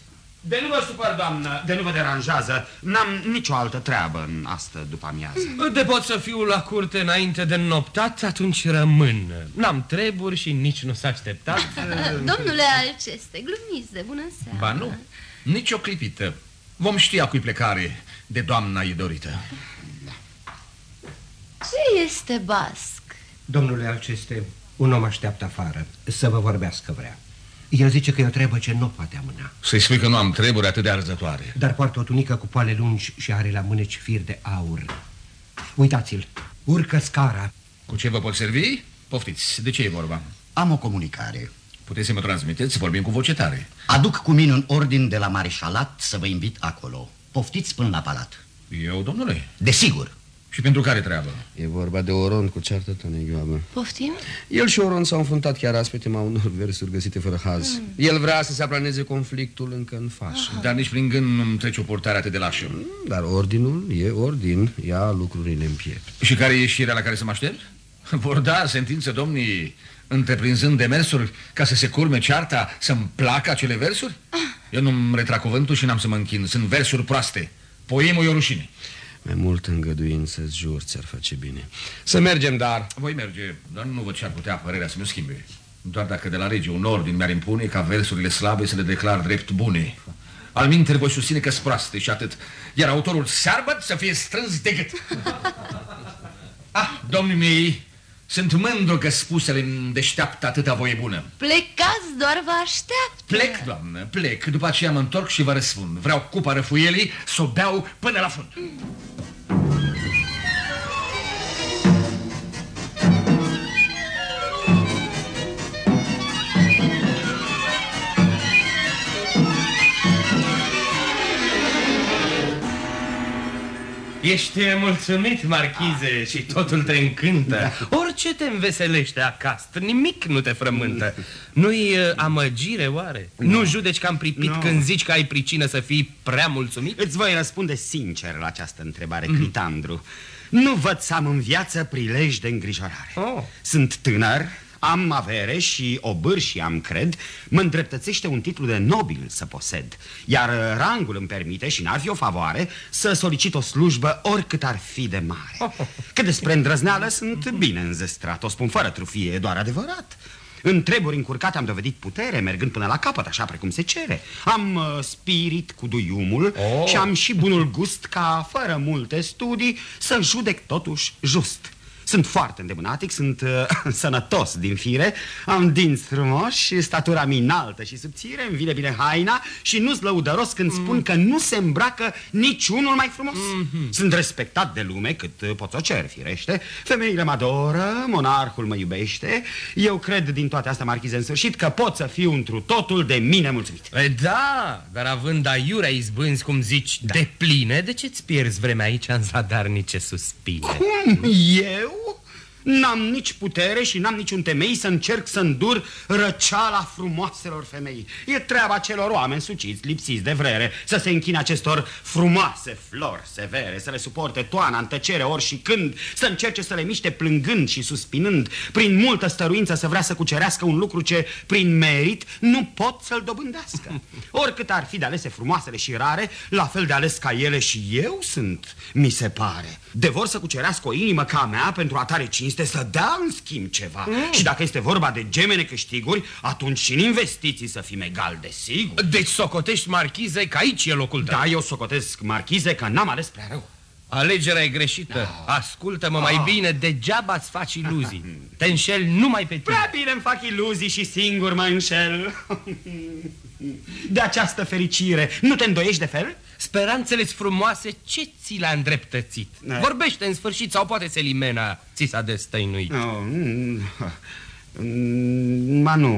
De nu vă supăr, doamnă, de nu vă deranjează. N-am nicio altă treabă în astă după amiază. De pot să fiu la curte înainte de noptat, atunci rămân. N-am treburi și nici nu s-a așteptat. Domnule Alceste, glumiți de bună seara. Ba nu, nici o clipită. Vom ști a cui plecare de doamna e dorită. Ce este basc? Domnule Alceste, un om așteaptă afară să vă vorbească vrea. El zice că e o treabă ce nu poate amâna. Să-i spui că nu am treburi atât de arzătoare. Dar poartă o tunică cu poale lungi și are la mâneci fir de aur. Uitați-l, urcă scara. Cu ce vă pot servi? Poftiți, de ce e vorba? Am o comunicare. Puteți să mă transmiteți, vorbim cu voce tare. Aduc cu mine un ordin de la mareșalat să vă invit acolo. Poftiți până la palat. Eu, domnule? Desigur. Și pentru care treabă? E vorba de Oron cu ceartă tonegioabă. Poftim? El și Oron s-au înfruntat chiar azi pe tema unor versuri găsite fără haz. Mm. El vrea să se aplaneze conflictul încă în fașă. Dar nici prin gând nu-mi trece o purtare atât de lașă. Mm, Dar ordinul e ordin, ia lucrurile în piept. Și care e ieșirea la care să mă aștept? Vor da sentință domnii întreprinzând demersuri ca să se curme cearta, să-mi placă acele versuri? Eu nu-mi retrag cuvântul și n-am să mă închin. Sunt versuri proaste. Poemul e o rușine. Mai mult îngăduință, jur, ți-ar face bine. Să mergem, dar... Voi merge, dar nu văd ce ar putea părerea să mi schimbe. Doar dacă de la rege un ordin mi-ar impune ca versurile slabe să le declar drept bune. Al minteri voi susține că proaste și atât. Iar autorul searbăt să fie strâns de gât. ah, domnii mei, sunt mândru că spusele îmi deșteaptă atâta voie bună. Plecați, doar vă așteaptă. Plec, doamnă, plec. După aceea mă întorc și vă răspund. Vreau cupa răfuielii să o beau până la fund. Ești mulțumit, marchize, și totul te încântă. Orice te înveselește acasă, nimic nu te frământă. Nu-i uh, amăgire, oare? Nu judeci că am pripit Nu. când zici că ai pricină să fii prea mulțumit? Îți voi răspunde sincer la această întrebare, Critandru. Nu văd să am în viață prilej de îngrijorare. Oh. Sunt tânăr, Am avere și o bârșie, am cred, mă îndreptățește un titlu de nobil să posed Iar rangul îmi permite, și n-ar fi o favoare, să solicit o slujbă oricât ar fi de mare Că despre îndrăzneală sunt bine înzestrat, o spun fără trufie, e doar adevărat în treburi încurcate am dovedit putere, mergând până la capăt, așa precum se cere. Am uh, spirit cu duiumul oh. și am și bunul gust ca, fără multe studii, să judec totuși just. Sunt foarte îndemânatic, sunt uh, sănătos din fire, am dinți frumoși, statura mi înaltă și subțire, îmi vine bine haina și nu-s lăudăros când mm. spun că nu se îmbracă niciunul mai frumos. Mm -hmm. Sunt respectat de lume cât uh, pot să o cer, firește. Femeile mă adoră, monarhul mă iubește. Eu cred din toate astea, marchize, în sfârșit, că pot să fiu întru totul de mine mulțumit. E, da, dar având aiurea izbânzi, cum zici, da. de pline, de ce-ți pierzi vremea aici în zadarnice suspine? Cum? Eu? N-am nici putere și n-am niciun temei să încerc să îndur răceala frumoaselor femei. E treaba celor oameni suciți, lipsiți de vrere, să se închine acestor frumoase flori severe, să le suporte toana în tăcere ori și când, să încerce să le miște plângând și suspinând, prin multă stăruință să vrea să cucerească un lucru ce, prin merit, nu pot să-l dobândească. Oricât ar fi de alese frumoasele și rare, la fel de ales ca ele și eu sunt, mi se pare. De vor să cucerească o inimă ca a mea pentru a tare cinste să dea în schimb ceva. Mm. Și dacă este vorba de gemene câștiguri, atunci și în investiții să fim egal de sigur. Deci socotești, marchize, că aici e locul tău. Da, eu socotesc, marchize, că n-am ales prea rău. Alegerea e greșită. Da. Ascultă-mă mai ah. bine, degeaba îți faci iluzii. Te înșel numai pe tine. Prea bine îmi fac iluzii și singur mă înșel. De această fericire, nu te îndoiești de fel? Speranțele frumoase, ce ți le-a îndreptățit? Da. Vorbește în sfârșit sau poate se limena ți s-a destăinuit? No, Ma nu,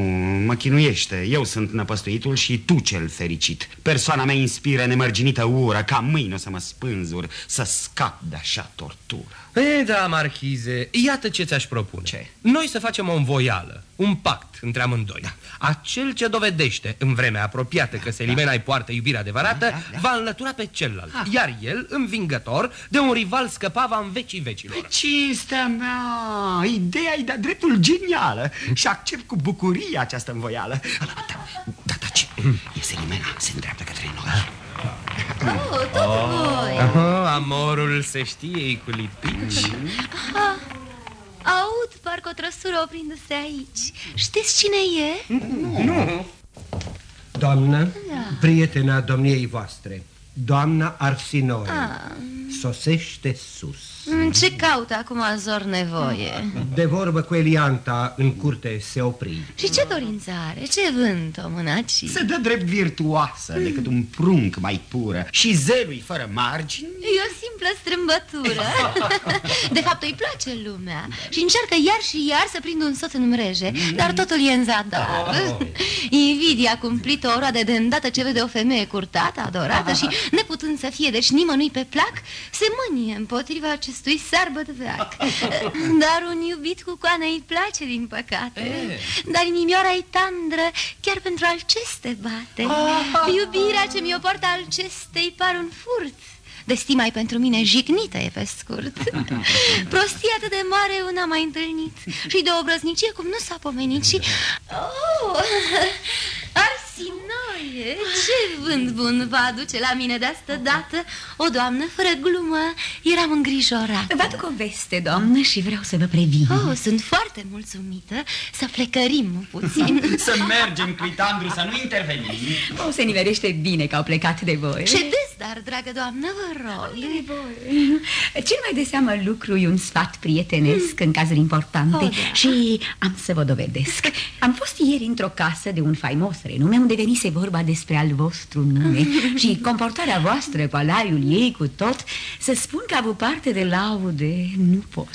mă chinuiește. Eu sunt năpăstuitul și tu cel fericit. Persoana mea inspiră nemărginită ură Ca mâine o să mă spânzur Să scap de așa tortură E, da, marchize, iată ce ți-aș propune Ce? Noi să facem o învoială, un pact între amândoi da. Acel ce dovedește în vremea apropiată că Selimena da. îi poartă iubirea adevărată da, da, da. Va înlătura pe celălalt ha. Iar el, învingător, de un rival scăpava în vecii vecilor Cinstea mea, ideea e de dreptul genială Și accept cu bucurie această învoială Da, da, taci, e Selimena, se îndreaptă către noi Oh, tot oh. voi oh, Amorul se știe cu lipici ah, Aud parcă o trăsură oprindu-se aici Știți cine e? Nu, nu. Doamnă, da. prietena domniei voastre Doamna Arsinore ah. Sosește sus ce caută acum Azor nevoie? De vorbă cu Elianta în curte se opri Și ce dorință are? Ce vânt o mânaci? Se dă drept virtuoasă mm. decât un prunc mai pură Și zelui fără margini E o simplă strâmbătură De fapt îi place lumea Și încearcă iar și iar să prindă un soț în mreje mm. Dar totul e în zadar oh. Invidia cumplită o roade de îndată ce vede o femeie curtată, adorată Și neputând să fie deci nimănui pe plac Se mânie împotriva acestui acestui sarbătveac Dar un iubit cu coană îi place, din păcate. E. Dar inimioara e tandră, chiar pentru alceste bate. Iubirea ce mi-o poartă alcestei par un furt Destima pentru mine jignită e pe scurt. Prostia atât de mare una mai întâlnit Și de obrăznicie cum nu s-a pomenit Și... Oh, Arsinoie, ce vânt bun va aduce la mine de asta dată? O doamnă, fără glumă, eram îngrijorată Vă aduc o veste, doamnă, și vreau să vă previn. Oh, sunt foarte mulțumită. Să flecărim puțin. Să mergem, Clitandru, să nu intervenim. O, se niverește bine că au plecat de voi. Ce des, dar, dragă doamnă, vă rog. De voi. Cel mai de seamă lucru e un sfat prietenesc mm. în cazuri importante oh, da. Și am să vă dovedesc. Am fost ieri într-o casă de un faimos renume Unde venise vorba despre al vostru nume Și comportarea voastră cu alaiul ei cu tot Să spun că a avut parte de laude. Nu pot.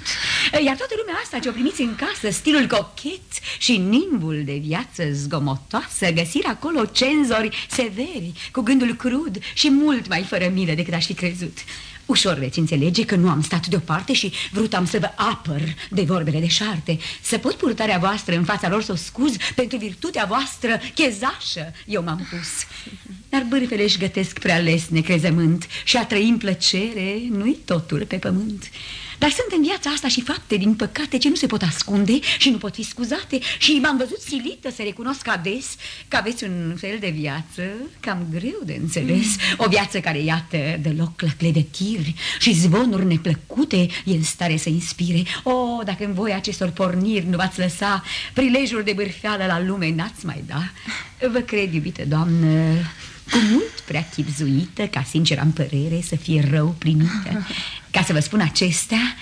Iar toată lumea asta ce o primiți în casă Stilul cochet și nimbul de viață zgomotoasă Găsiri acolo cenzori severi Cu gândul crud și mult mai fără milă decât aș fi crezut Ușor veți înțelege că nu am stat deoparte și vrut am să vă apăr de vorbele de șarte. Să pot purtarea voastră în fața lor să o scuz pentru virtutea voastră chezașă Eu m-am pus. Dar bârfele își gătesc prea les necrezământ Și a trăi în plăcere nu-i totul pe pământ Dar sunt în viața asta și fapte, din păcate, ce nu se pot ascunde și nu pot fi scuzate. Și m-am văzut silită să recunosc ades că aveți un fel de viață cam greu de înțeles. O viață care, iată, de loc la cledătiri și zvonuri neplăcute e în stare să inspire. O, dacă în voi acestor porniri nu v-ați lăsa prilejul de bârfeală la lume, n-ați mai da. Vă cred, iubite doamnă, cu mult prea chipzuită, ca sincer am părere, să fie rău primită. Ca să vă spun acestea,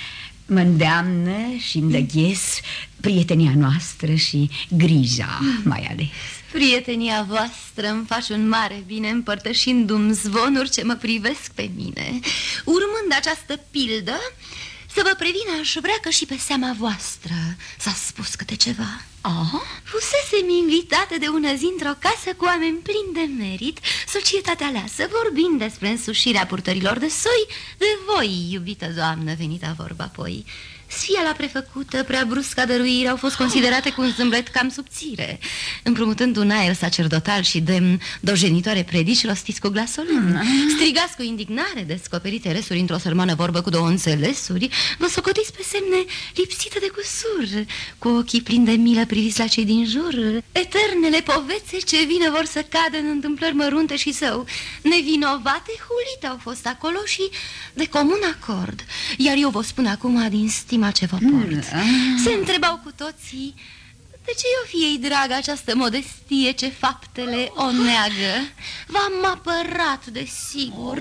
mă îndeamnă și îndăghes prietenia noastră și grija mai ales. Prietenia voastră îmi face un mare bine împărtășindu-mi zvonuri ce mă privesc pe mine. Urmând această pildă, să vă previn aș vrea că și pe seama voastră s-a spus câte ceva. Aha. Fusesem invitată de ună zi într-o casă cu oameni plini de merit, societatea aleasă, vorbind despre însușirea purtărilor de soi, de voi, iubită doamnă, venita vorba apoi. Sfia la prefăcută, prea brusca dăruire au fost considerate cu un zâmblet cam subțire, împrumutând un aer sacerdotal și demn dojenitoare predici rostiți cu glasolini. Mm. Strigați cu indignare, descoperite resuri într-o sărmană vorbă cu două înțelesuri, vă socotiți pe semne lipsită de cusur, cu ochii plini de milă priviți la cei din jur, eternele povețe ce vine vor să cadă în întâmplări mărunte și său. Nevinovate hulite au fost acolo și de comun acord, iar eu vă spun acum din stimă inima ce vă port. Se întrebau cu toții de ce eu fie ei dragă această modestie ce faptele o neagă? V-am apărat, desigur,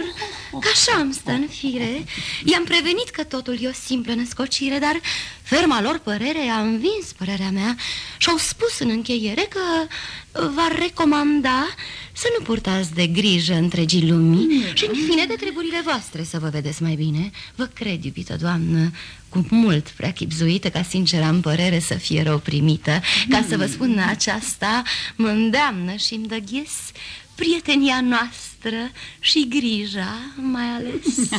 că așa am stă în fire. I-am prevenit că totul e o simplă născocire, dar ferma lor părere a învins părerea mea și au spus în încheiere că v-ar recomanda să nu purtați de grijă întregii lumii și, în fine, de treburile voastre să vă vedeți mai bine. Vă cred, iubită doamnă, cu mult prea chipzuită ca sincer am părere să fie rău primită. Ca să vă spun aceasta, mă îndeamnă și îmi dă ghes prietenia noastră și grija mai ales.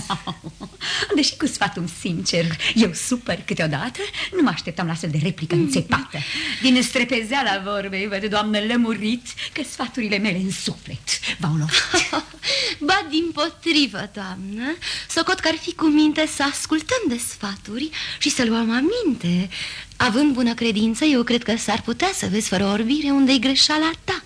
Deși cu sfatul sincer, eu super câteodată, nu mă așteptam la astfel de replică înțepată. Din strepezeala vorbei, văd, doamnă, lămurit că sfaturile mele în suflet v-au lovit. ba, din potrivă, doamnă, socot că ar fi cu minte să ascultăm de sfaturi și să luăm aminte. Având bună credință, eu cred că s-ar putea să vezi fără orbire unde-i greșeala ta.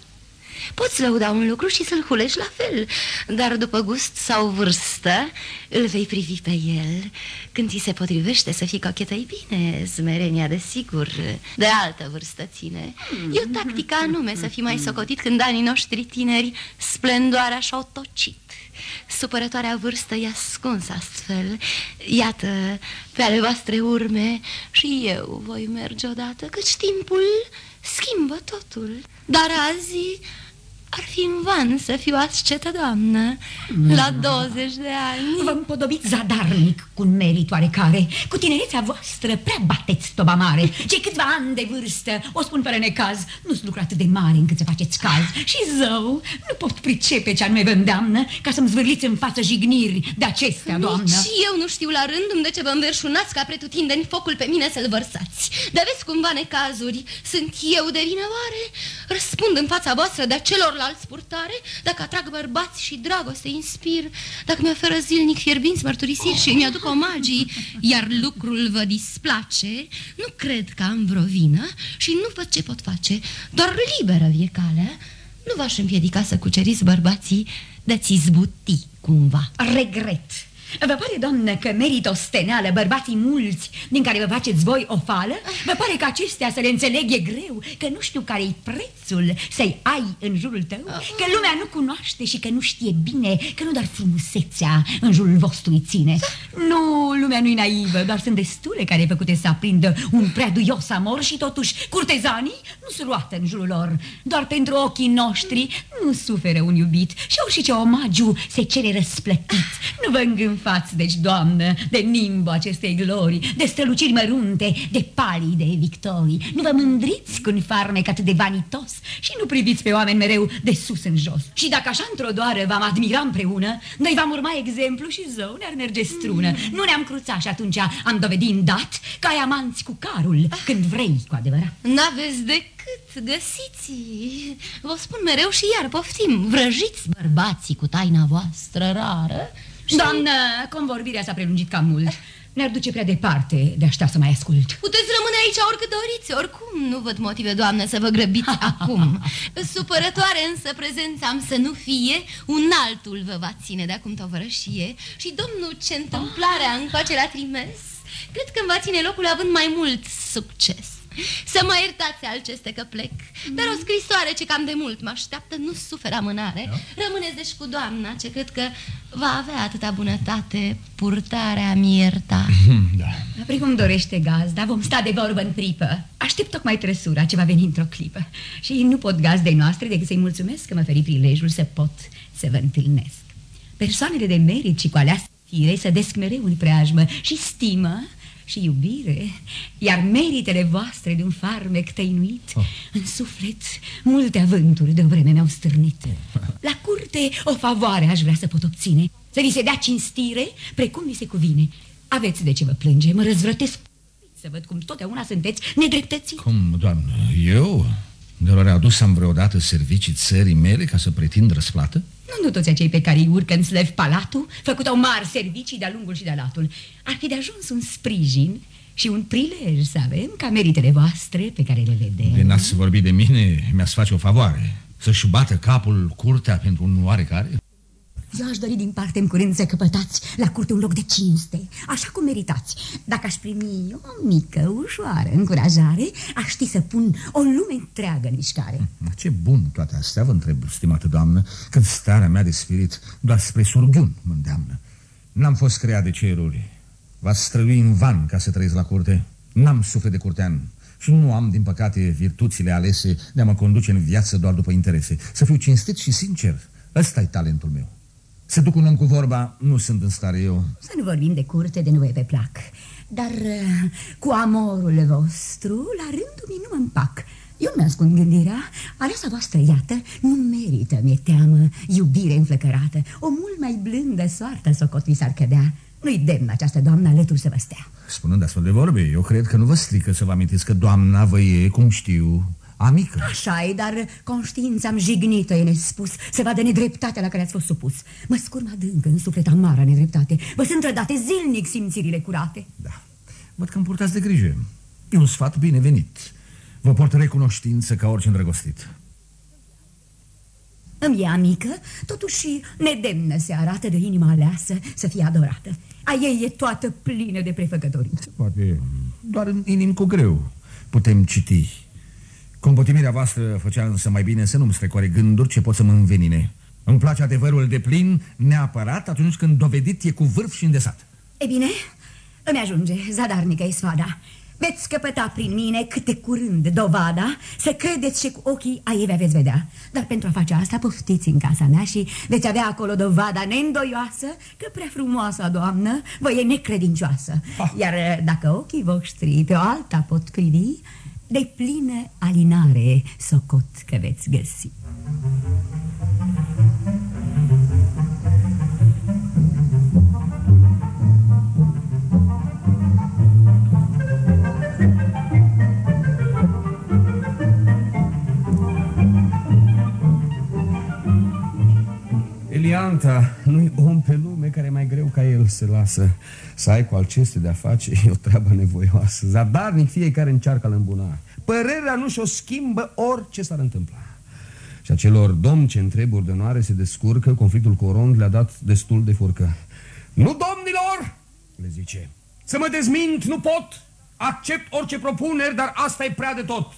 Poți lăuda un lucru și să-l hulești la fel Dar după gust sau vârstă Îl vei privi pe el. Când ți se potrivește să fii cochetă bine Smerenia, desigur De altă vârstă ține. E o tactică anume să fii mai socotit Când anii noștri tineri Splendoarea și-au tocit. Supărătoarea vârstă i-a ascuns astfel. Iată, pe ale voastre urme Și eu voi merge odată Căci timpul schimbă totul. Dar azi ar fi în van să fiu ascetă, doamnă, la 20 de ani. Vă împodobiți zadarnic cu un merit oarecare. Cu tinerețea voastră prea bateți toba mare. Cei câțiva ani de vârstă, o spun fără necaz, nu-s lucru atât de mare încât să faceți caz. Și zău, nu pot pricepe ce anume vă îndeamnă ca să-mi zvârliți în față jigniri de acestea, doamnă. Nici eu nu știu la rândul de ce vă înverșunați ca pretutindeni focul pe mine să-l vărsați. De aveți cumva necazuri. Sunt eu de vinăoare? Răspund în fața voastră de acelor celorlalți purtare, dacă atrag bărbați și dragoste inspir, dacă mi oferă zilnic fierbinți mărturisiri și mi-aduc omagii, iar lucrul vă displace, nu cred că am vreo vină și nu văd ce pot face, doar liberă vie calea, nu v-aș împiedica să cuceriți bărbații de-ați izbuti cumva. Regret Vă pare, doamnă, că merită o steneală bărbații mulți din care vă faceți voi o fală? Vă pare că acestea să le înțeleg e greu? Că nu știu care-i prețul să-i ai în jurul tău? Că lumea nu cunoaște și că nu știe bine Că nu doar frumusețea în jurul vostru îi ține Nu, lumea nu-i naivă, doar sunt destule care făcute să aprindă un prea duios amor Și totuși curtezanii nu sunt luate în jurul lor Doar pentru ochii noștri nu suferă un iubit Și orice omagiu se cere răsplătit Nu vă îngânfați fați, deci, doamnă, de nimbul acestei glorii, de străluciri mărunte, de palii de victorii. Nu vă mândriți cu un farmec atât de vanitos și nu priviți pe oameni mereu de sus în jos. Și dacă așa într-o doară v-am admira împreună, noi v-am urma exemplu și zău ne-ar merge strună. Nu ne-am cruțat și atunci am dovedit dat că ai amanți cu carul, când vrei cu adevărat. N-aveți decât găsiți Vă spun mereu și iar poftim Vrăjiți bărbații cu taina voastră rară Doamnă, convorbirea s-a prelungit cam mult Ne-ar duce prea departe de aș să mai ascult. Puteți rămâne aici oricât doriți, oricum nu văd motive, doamnă, să vă grăbiți acum. Supărătoare însă prezența am să nu fie, un altul vă va ține de acum tovărășie și domnul ce întâmplarea încoace la trimes, cred că îmi va ține locul având mai mult succes. Să mă iertați aceste că plec Dar o scrisoare ce cam de mult mă așteaptă Nu suferă amânare. Da? Rămâneți deci cu doamna Ce cred că va avea atâta bunătate Purtarea mi ierta. Da. Precum dorește gazda Vom sta de vorbă în pripă Aștept tocmai trăsura ce va veni într-o clipă. Și nu pot gazdei noastre decât să-i mulțumesc Că mă feri prilejul să pot să vă întâlnesc. Persoanele de merit și cu aleasă fire Să desc mereu în preajmă și stimă și iubire, iar meritele voastre de un farmec tăinuit, oh. în suflet multe avânturi de o vreme mi-au stârnit. La curte o favoare aș vrea să pot obține, să vi se dea cinstire precum vi se cuvine. Aveți de ce vă plânge, mă răzvrătesc să văd cum totdeauna sunteți nedreptăți. Cum, doamnă, eu? De lor adus am vreodată servicii țării mele ca să pretind răsplată? Nu, nu toți acei pe care îi urcă în slăv palatul Făcut-au mari servicii de-a lungul și de-a latul. Ar fi de ajuns un sprijin și un prilej să avem ca meritele voastre pe care le vedem. De n-ați vorbit de mine, mi-ați face o favoare. Să-și bată capul curtea pentru un oarecare eu aș dori din parte în curând să căpătați la curte un loc de cinste, așa cum meritați. Dacă aș primi o mică, ușoară încurajare, aș ști să pun o lume întreagă în mișcare. Ce bun toate astea, vă întreb, stimată doamnă, când starea mea de spirit doar spre surghiun mă îndeamnă. N-am fost creat de ceruri. V-ați strălui în van ca să trăiesc la curte. N-am suflet de curtean. Și nu am, din păcate, virtuțile alese de a mă conduce în viață doar după interese. Să fiu cinstit și sincer. Ăsta e talentul meu. Să duc un om cu vorba, nu sunt în stare eu. Să nu vorbim de curte, de nevoie pe plac. Dar uh, cu amorul vostru, la rândul meu nu mă împac. Eu mi ascund gândirea, aleasa voastră, iată, nu merită, mi-e teamă, iubire înflăcărată. O mult mai blândă soartă socot vi s-ar cădea. Nu-i demn această doamnă alături să vă stea. Spunând astfel de vorbe, eu cred că nu vă strică să vă amintiți că doamna vă e, cum știu, amică. așa e, dar conștiința am jignită e nespus. Să vadă nedreptatea la care ați fost supus. Mă scurm adânc în suflet amară nedreptate. Vă sunt trădate zilnic simțirile curate. Da, văd că îmi purtați de grijă. E un sfat binevenit. Vă port recunoștință ca orice îndrăgostit. Îmi e amică, totuși nedemnă se arată de inima aleasă să fie adorată. A ei e toată plină de prefăcătorii. Poate doar în inim cu greu putem citi Compotimirea voastră făcea însă mai bine să nu-mi strecoare gânduri ce pot să mă învenine. Îmi place adevărul de plin, neapărat atunci când dovedit e cu vârf și îndesat. E bine, îmi ajunge, zadarnică e sfada. Veți căpăta prin mine câte curând dovada Să credeți și cu ochii a ei veți vedea Dar pentru a face asta poftiți în casa mea Și veți avea acolo dovada neîndoioasă Că prea frumoasă, doamnă, vă e necredincioasă ah. Iar dacă ochii voștri pe o alta pot privi de plină alinare socot că veți găsi. Elianta nu-i om pe lume care e mai greu ca el se lasă. Să ai cu aceste de-a face e o treabă nevoioasă. Zadarnic fiecare încearcă al îmbuna. Părerea nu și-o schimbă orice s-ar întâmpla. Și acelor domni ce întreburi de onoare se descurcă Conflictul corond le-a dat destul de furcă. Nu, domnilor, le zice Să mă dezmint, nu pot Accept orice propuneri, dar asta e prea de tot.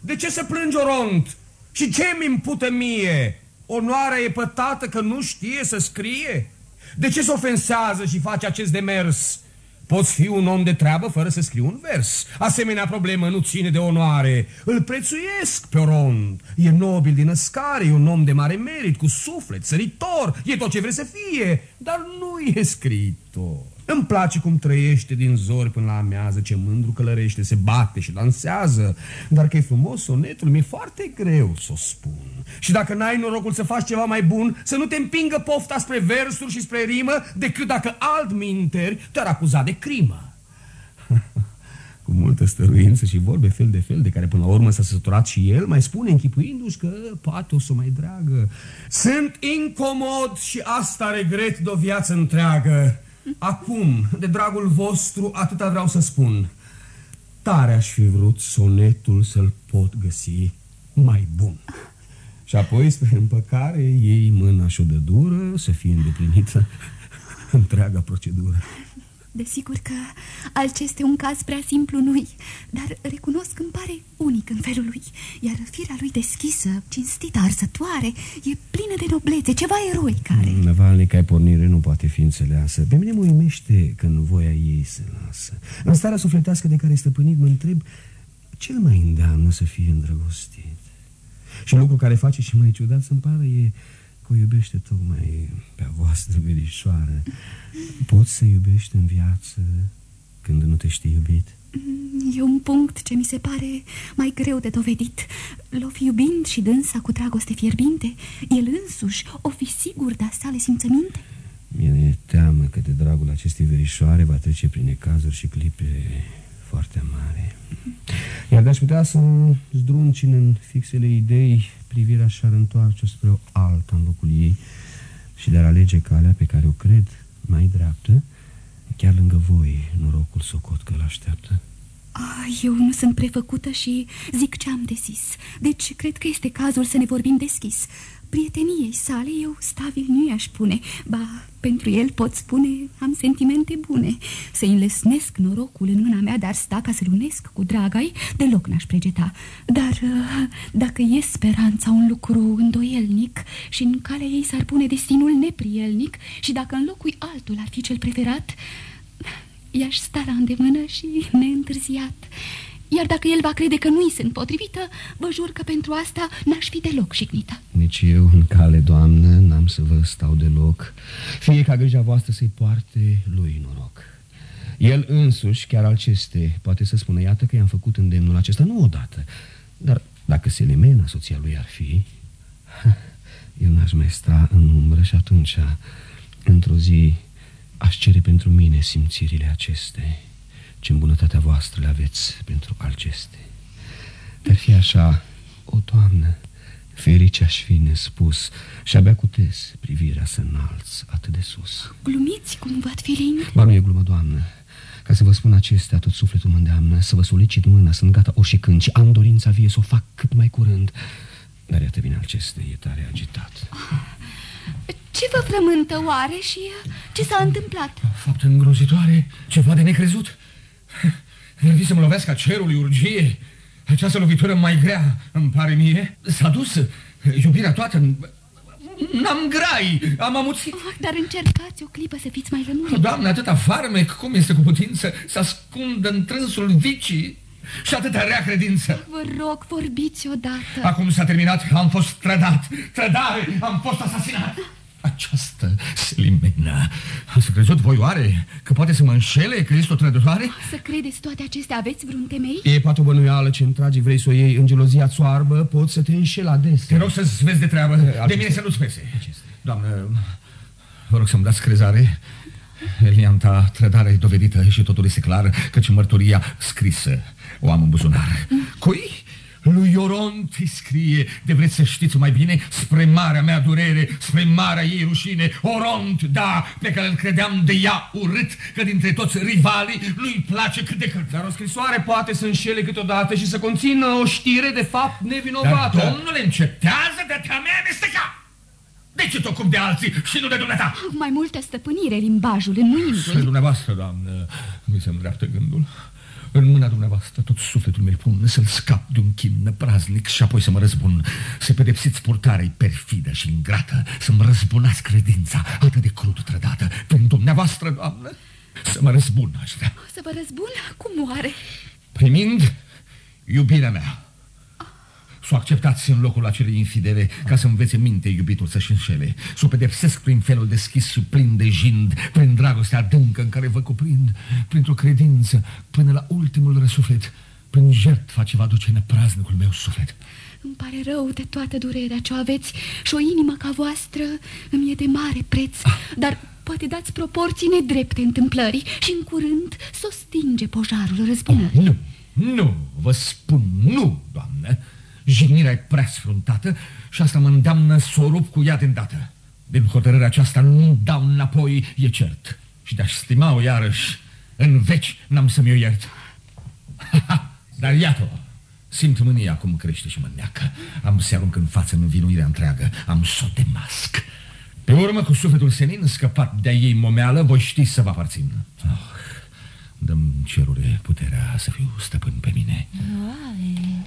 De ce să plângi oront? Și ce mi impută mie? Onoarea e pătată că nu știe să scrie? De ce se ofensează și face acest demers? Poți fi un om de treabă fără să scriu un vers. Asemenea problemă nu ține de onoare. Îl prețuiesc pe rond. E nobil din născare, e un om de mare merit, cu suflet, săritor, e tot ce vrei să fie, dar nu e scriitor. Îmi place cum trăiește din zori până la amiază, ce mândru călărește, se bate și dansează. Dar că e frumos sonetul, mi-e foarte greu să o spun. Și dacă n-ai norocul să faci ceva mai bun, să nu te împingă pofta spre versuri și spre rimă, decât dacă alt minteri te-ar acuza de crimă. Cu multă stăruință și vorbe fel de fel, de care până la urmă s-a săturat și el, mai spune închipuindu-și că poate o să mai dragă. Sunt incomod și asta regret de o viață întreagă. Acum, de dragul vostru, atâta vreau să spun. Tare aș fi vrut sonetul să-l pot găsi mai bun. Și apoi, spre împăcare, ei mâna și o dă dură să fie îndeplinită întreaga procedură. Desigur că acesta este un caz prea simplu nu dar recunosc că îmi pare unic în felul lui, iar firea lui deschisă, cinstită, arsătoare, e plină de noblețe, ceva eroi care... Navalnic ai pornire nu poate fi înțeleasă. Pe mine mă uimește când voia ei se lasă. În starea sufletească de care stăpânit mă întreb ce îl mai îndeamnă să fie îndrăgostit. Și lucru care face și mai ciudat să-mi pare e că o iubește tocmai pe a voastră verișoară. Poți să iubești în viață când nu te știi iubit? E un punct ce mi se pare mai greu de dovedit. L-o fi iubind și dânsa cu dragoste fierbinte, el însuși o fi sigur de-a sale simțăminte? Mie teamă că de dragul acestei verișoare va trece prin necazuri și clipe foarte mare. Iar de-aș putea să zdruncin în fixele idei, privirea și-ar întoarce spre o altă în locul ei și de-ar alege calea pe care o cred mai dreaptă, chiar lângă voi, norocul socot că l-așteaptă. Ah, eu nu sunt prefăcută și zic ce am de zis. Deci cred că este cazul să ne vorbim deschis. Prieteniei sale eu stabil nu i-aș pune Ba, pentru el pot spune am sentimente bune. Să-i înlesnesc norocul în mâna mea Dar sta ca să-l unesc cu dragai Deloc n-aș pregeta. Dar uh, dacă e speranța un lucru îndoielnic Și în calea ei s-ar pune destinul neprielnic Și dacă în locul altul ar fi cel preferat I-aș sta la îndemână și neîntârziat iar dacă el va crede că nu-i sunt potrivită, vă jur că pentru asta n-aș fi deloc jignită. Nici eu, în cale, doamnă, n-am să vă stau deloc. Fie ca grija voastră să-i poarte lui noroc. El însuși, chiar al ceste, poate să spună, iată că i-am făcut îndemnul acesta, nu odată, dar dacă Selemena, soția lui, ar fi, eu n-aș mai sta în umbră și atunci, într-o zi, aș cere pentru mine simțirile acestei ce în bunătatea voastră le aveți pentru alceste. Dar fi așa, o doamnă, ferice aș fi nespus și abia cutez privirea să înalți atât de sus. Glumiți cum văd, Filin? Ba nu e glumă, doamnă. Ca să vă spun acestea, tot sufletul mă îndeamnă Să vă solicit mâna, sunt gata ori și când Și am dorința vie să o fac cât mai curând Dar iată bine aceste, e tare agitat Ce vă frământă oare și ce s-a întâmplat? Faptă îngrozitoare, ceva de necrezut Nervii să mă lovească cerului urgie. Această lovitură mai grea, îmi pare mie. S-a dus iubirea toată N-am grai, am amuțit. Oh, Dar încercați o clipă să fiți mai lămuri Doamne, atâta farmec, cum este cu putință Să ascundă în trânsul vicii și atâta rea credință? Vă rog, vorbiți odată. Acum s-a terminat, am fost trădat. Trădare, am fost asasinat această Slimena Ați crezut voi oare că poate să mă înșele, că este o trădătoare? Să credeți toate acestea, aveți vreun temei? E poate o bănuială ce tragic vrei să o iei în gelozia țoarbă, poți să te înșel adesea Te rog să-ți vezi de treabă, Aceste... de mine să nu-ți pese Aceste. Doamnă, vă rog să-mi dați crezare Elianta trădare dovedită și totul este clar Căci mărturia scrisă o am în buzunar mm. Cui? Lui Ioront îi scrie, de vreți să știți mai bine, spre marea mea durere, spre marea ei rușine, Oront, da, pe care îl credeam de ea urât, că dintre toți rivalii nu-i place cât de cât. Dar o scrisoare poate să înșele câteodată și să conțină o știre de fapt nevinovată. Dar, domnule, încetează de te-a mea amesteca! De ce tot de alții și nu de dumneata? Mai multă stăpânire limbajul în mâini. Să dumneavoastră, doamnă, mi se îndreaptă gândul. În mâna dumneavoastră tot sufletul meu pun să-l scap de un chin praznic și apoi să mă răzbun. Să pedepsiți purtarea perfidă și ingrată, să-mi răzbunați credința atât de crud trădată. Prin dumneavoastră, doamnă, să mă răzbun aș vrea. Să vă răzbun? Cum oare? Primind iubirea mea. Să o acceptați în locul acelei infidele Ca să învețe minte iubitul să-și înșele. Să o pedepsesc prin felul deschis plin de jind Prin dragostea adâncă în care vă cuprind Printr-o credință până la ultimul răsuflet. Prin jertfa ce va duce în praznicul meu suflet. Îmi pare rău de toată durerea ce o aveți Și o inimă ca voastră. Îmi e de mare preț. Ah. Dar poate dați proporții nedrepte întâmplării Și în curând să o stinge pojarul răzbunării oh, Nu, nu, vă spun nu, doamnă Jignirea e prea sfruntată și asta mă îndeamnă să o rup cu ea de îndată. Din hotărârea aceasta nu dau înapoi, e cert. Și de-aș stima-o iarăși, în veci n-am să-mi o iert. Dar iată-o, simt mânia cum crește și mă neacă. Am să arunc în față în vinuirea întreagă, am să o demasc. Pe urmă, cu sufletul senin, scăpat de-a ei momeală, voi ști să vă aparțin. Oh, dăm cerule puterea să fiu stăpân pe mine.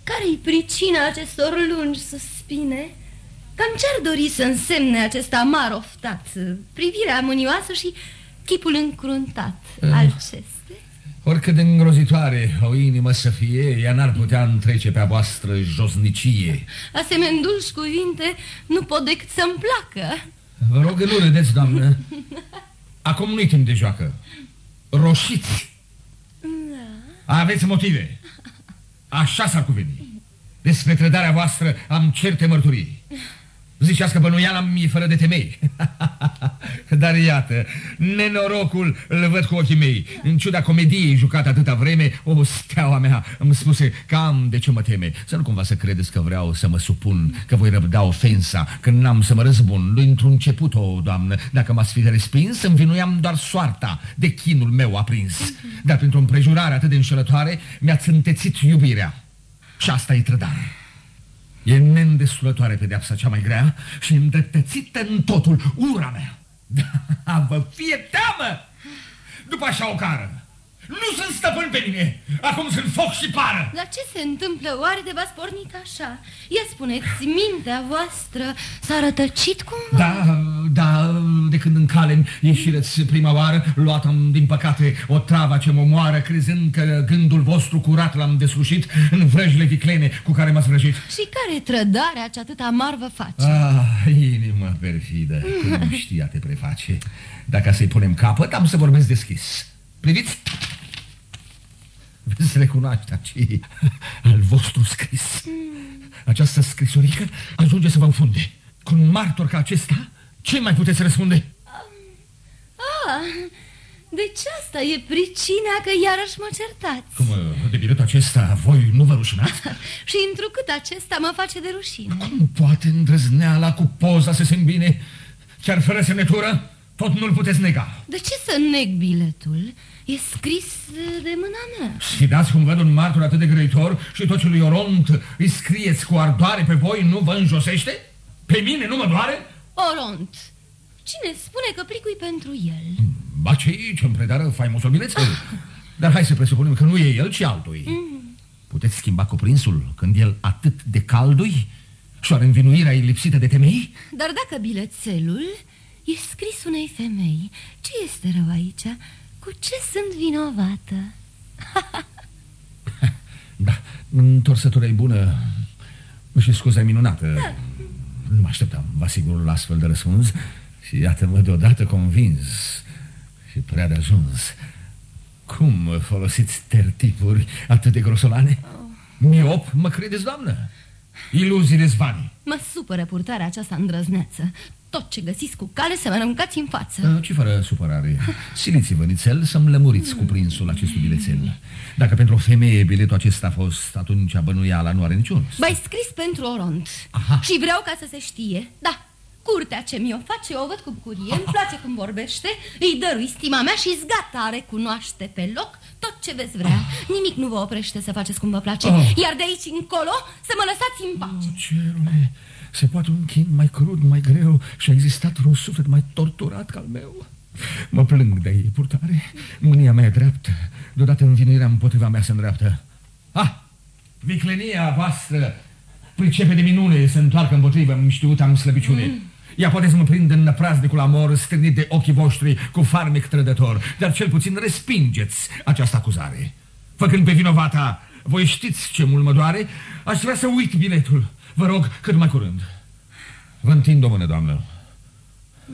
Care-i pricina acestor lungi suspine? Cam ce-ar dori să însemne acest amar oftat, privirea mânioasă și chipul încruntat uh. al ceste? Oricât de îngrozitoare o inimă să fie, ea n-ar putea întrece pe-a voastră josnicie. Asemenea dulci cuvinte nu pot decât să-mi placă. Vă rog, nu râdeți, doamnă. Acum nu-i timp de joacă. Roșiți. Da. Aveți motive. Așa s-ar cuveni. Despre trădarea voastră am certe mărturii. Ziceați că bănuiala mi-e fără de temei. Dar iată, nenorocul îl văd cu ochii mei. În ciuda comediei jucată atâta vreme, o steaua mea îmi spuse că am de ce mă teme. Să nu cumva să credeți că vreau să mă supun, că voi răbda ofensa, că n-am să mă răzbun. Lui într-un început, o doamnă, dacă m-ați fi respins, învinuiam doar soarta de chinul meu aprins. Dar printr-o împrejurare atât de înșelătoare, mi-ați întețit iubirea. Și asta e trădare. E neîndesulătoare pedeapsa cea mai grea și îndreptățită în totul ura mea. Da, vă fie teamă! După așa o cară. Nu sunt stăpân pe mine! Acum sunt foc și pară! Dar ce se întâmplă oare de v-ați pornit așa? Ia spuneți, mintea voastră s-a rătăcit cumva? Da, da, de când în cale ieșireți prima oară, luat-am, din păcate, o travă ce mă moară, crezând că gândul vostru curat l-am deslușit în vrăjile viclene cu care m-ați vrăjit. Și care trădarea ce atât amar vă face? Ah, inimă perfidă, cum știa te preface. Dacă să-i punem capăt, am să vorbesc deschis. Priviți! Veți recunoaște aici al vostru scris. Această scrisorică ajunge să vă înfunde. Cu un martor ca acesta, ce mai puteți răspunde? Ah, deci asta e pricina că iarăși mă certați. Cum, de biletul acesta, voi nu vă rușinați? Și întrucât acesta mă face de rușine. Cum poate îndrăzneala cu poza să se îmbine? Chiar fără semnătură? Tot nu-l puteți nega. De ce să neg biletul? E scris de mâna mea. Și dați cum văd un martor atât de grăitor și tot ce lui Oront îi scrieți cu ardoare pe voi, nu vă înjosește? Pe mine nu mă doare? Oront, cine spune că plicui pentru el? Ba ce ce îmi predară faimosul bilețel. Dar hai să presupunem că nu e el, ci altui. Mm. Puteți schimba cuprinsul când el atât de caldui? Și oare învinuirea e lipsită de temei? Dar dacă bilețelul e scris unei femei, ce este rău aici? Cu ce sunt vinovată? da, întorsătura e bună și scuza minunată. Da. Nu mă așteptam, vă asigur, la astfel de răspuns și iată-mă deodată convins și prea de ajuns. Cum folosiți tertipuri atât de grosolane? Oh. Miop, mă credeți, doamnă? Iluziile zvanii. Mă supără purtarea aceasta îndrăzneață. Tot ce găsiți cu cale să mă aruncați în față. Ce fără supărare. Siliți-vă, nițel, să-mi lămuriți cu prinsul acestui bilețel. Dacă pentru o femeie biletul acesta a fost, atunci bănuiala nu are niciun. Bai scris pentru Oront. Aha. Și vreau ca să se știe. Da, curtea ce mi-o face, o văd cu bucurie, îmi place cum vorbește, îi dărui stima mea și gata, recunoaște pe loc tot ce veți vrea. Nimic nu vă oprește să faceți cum vă place. Oh. Iar de aici încolo să mă lăsați în pace. Oh, cerule. Se poate un chin mai crud, mai greu și a existat un suflet mai torturat ca al meu. Mă plâng de ei purtare, mânia mea e dreaptă, deodată învinuirea împotriva mea se îndreaptă. Ah, viclenia voastră pricepe de minune să întoarcă împotrivă, îmi știut am slăbiciune. Mm. Ea poate să mă prind în praznicul amor strânit de ochii voștri cu farmec trădător, dar cel puțin respingeți această acuzare. Făcând pe vinovata, voi știți ce mult mă doare, aș vrea să uit biletul. Vă rog, cât mai curând. Vă întind o mână, doamnă.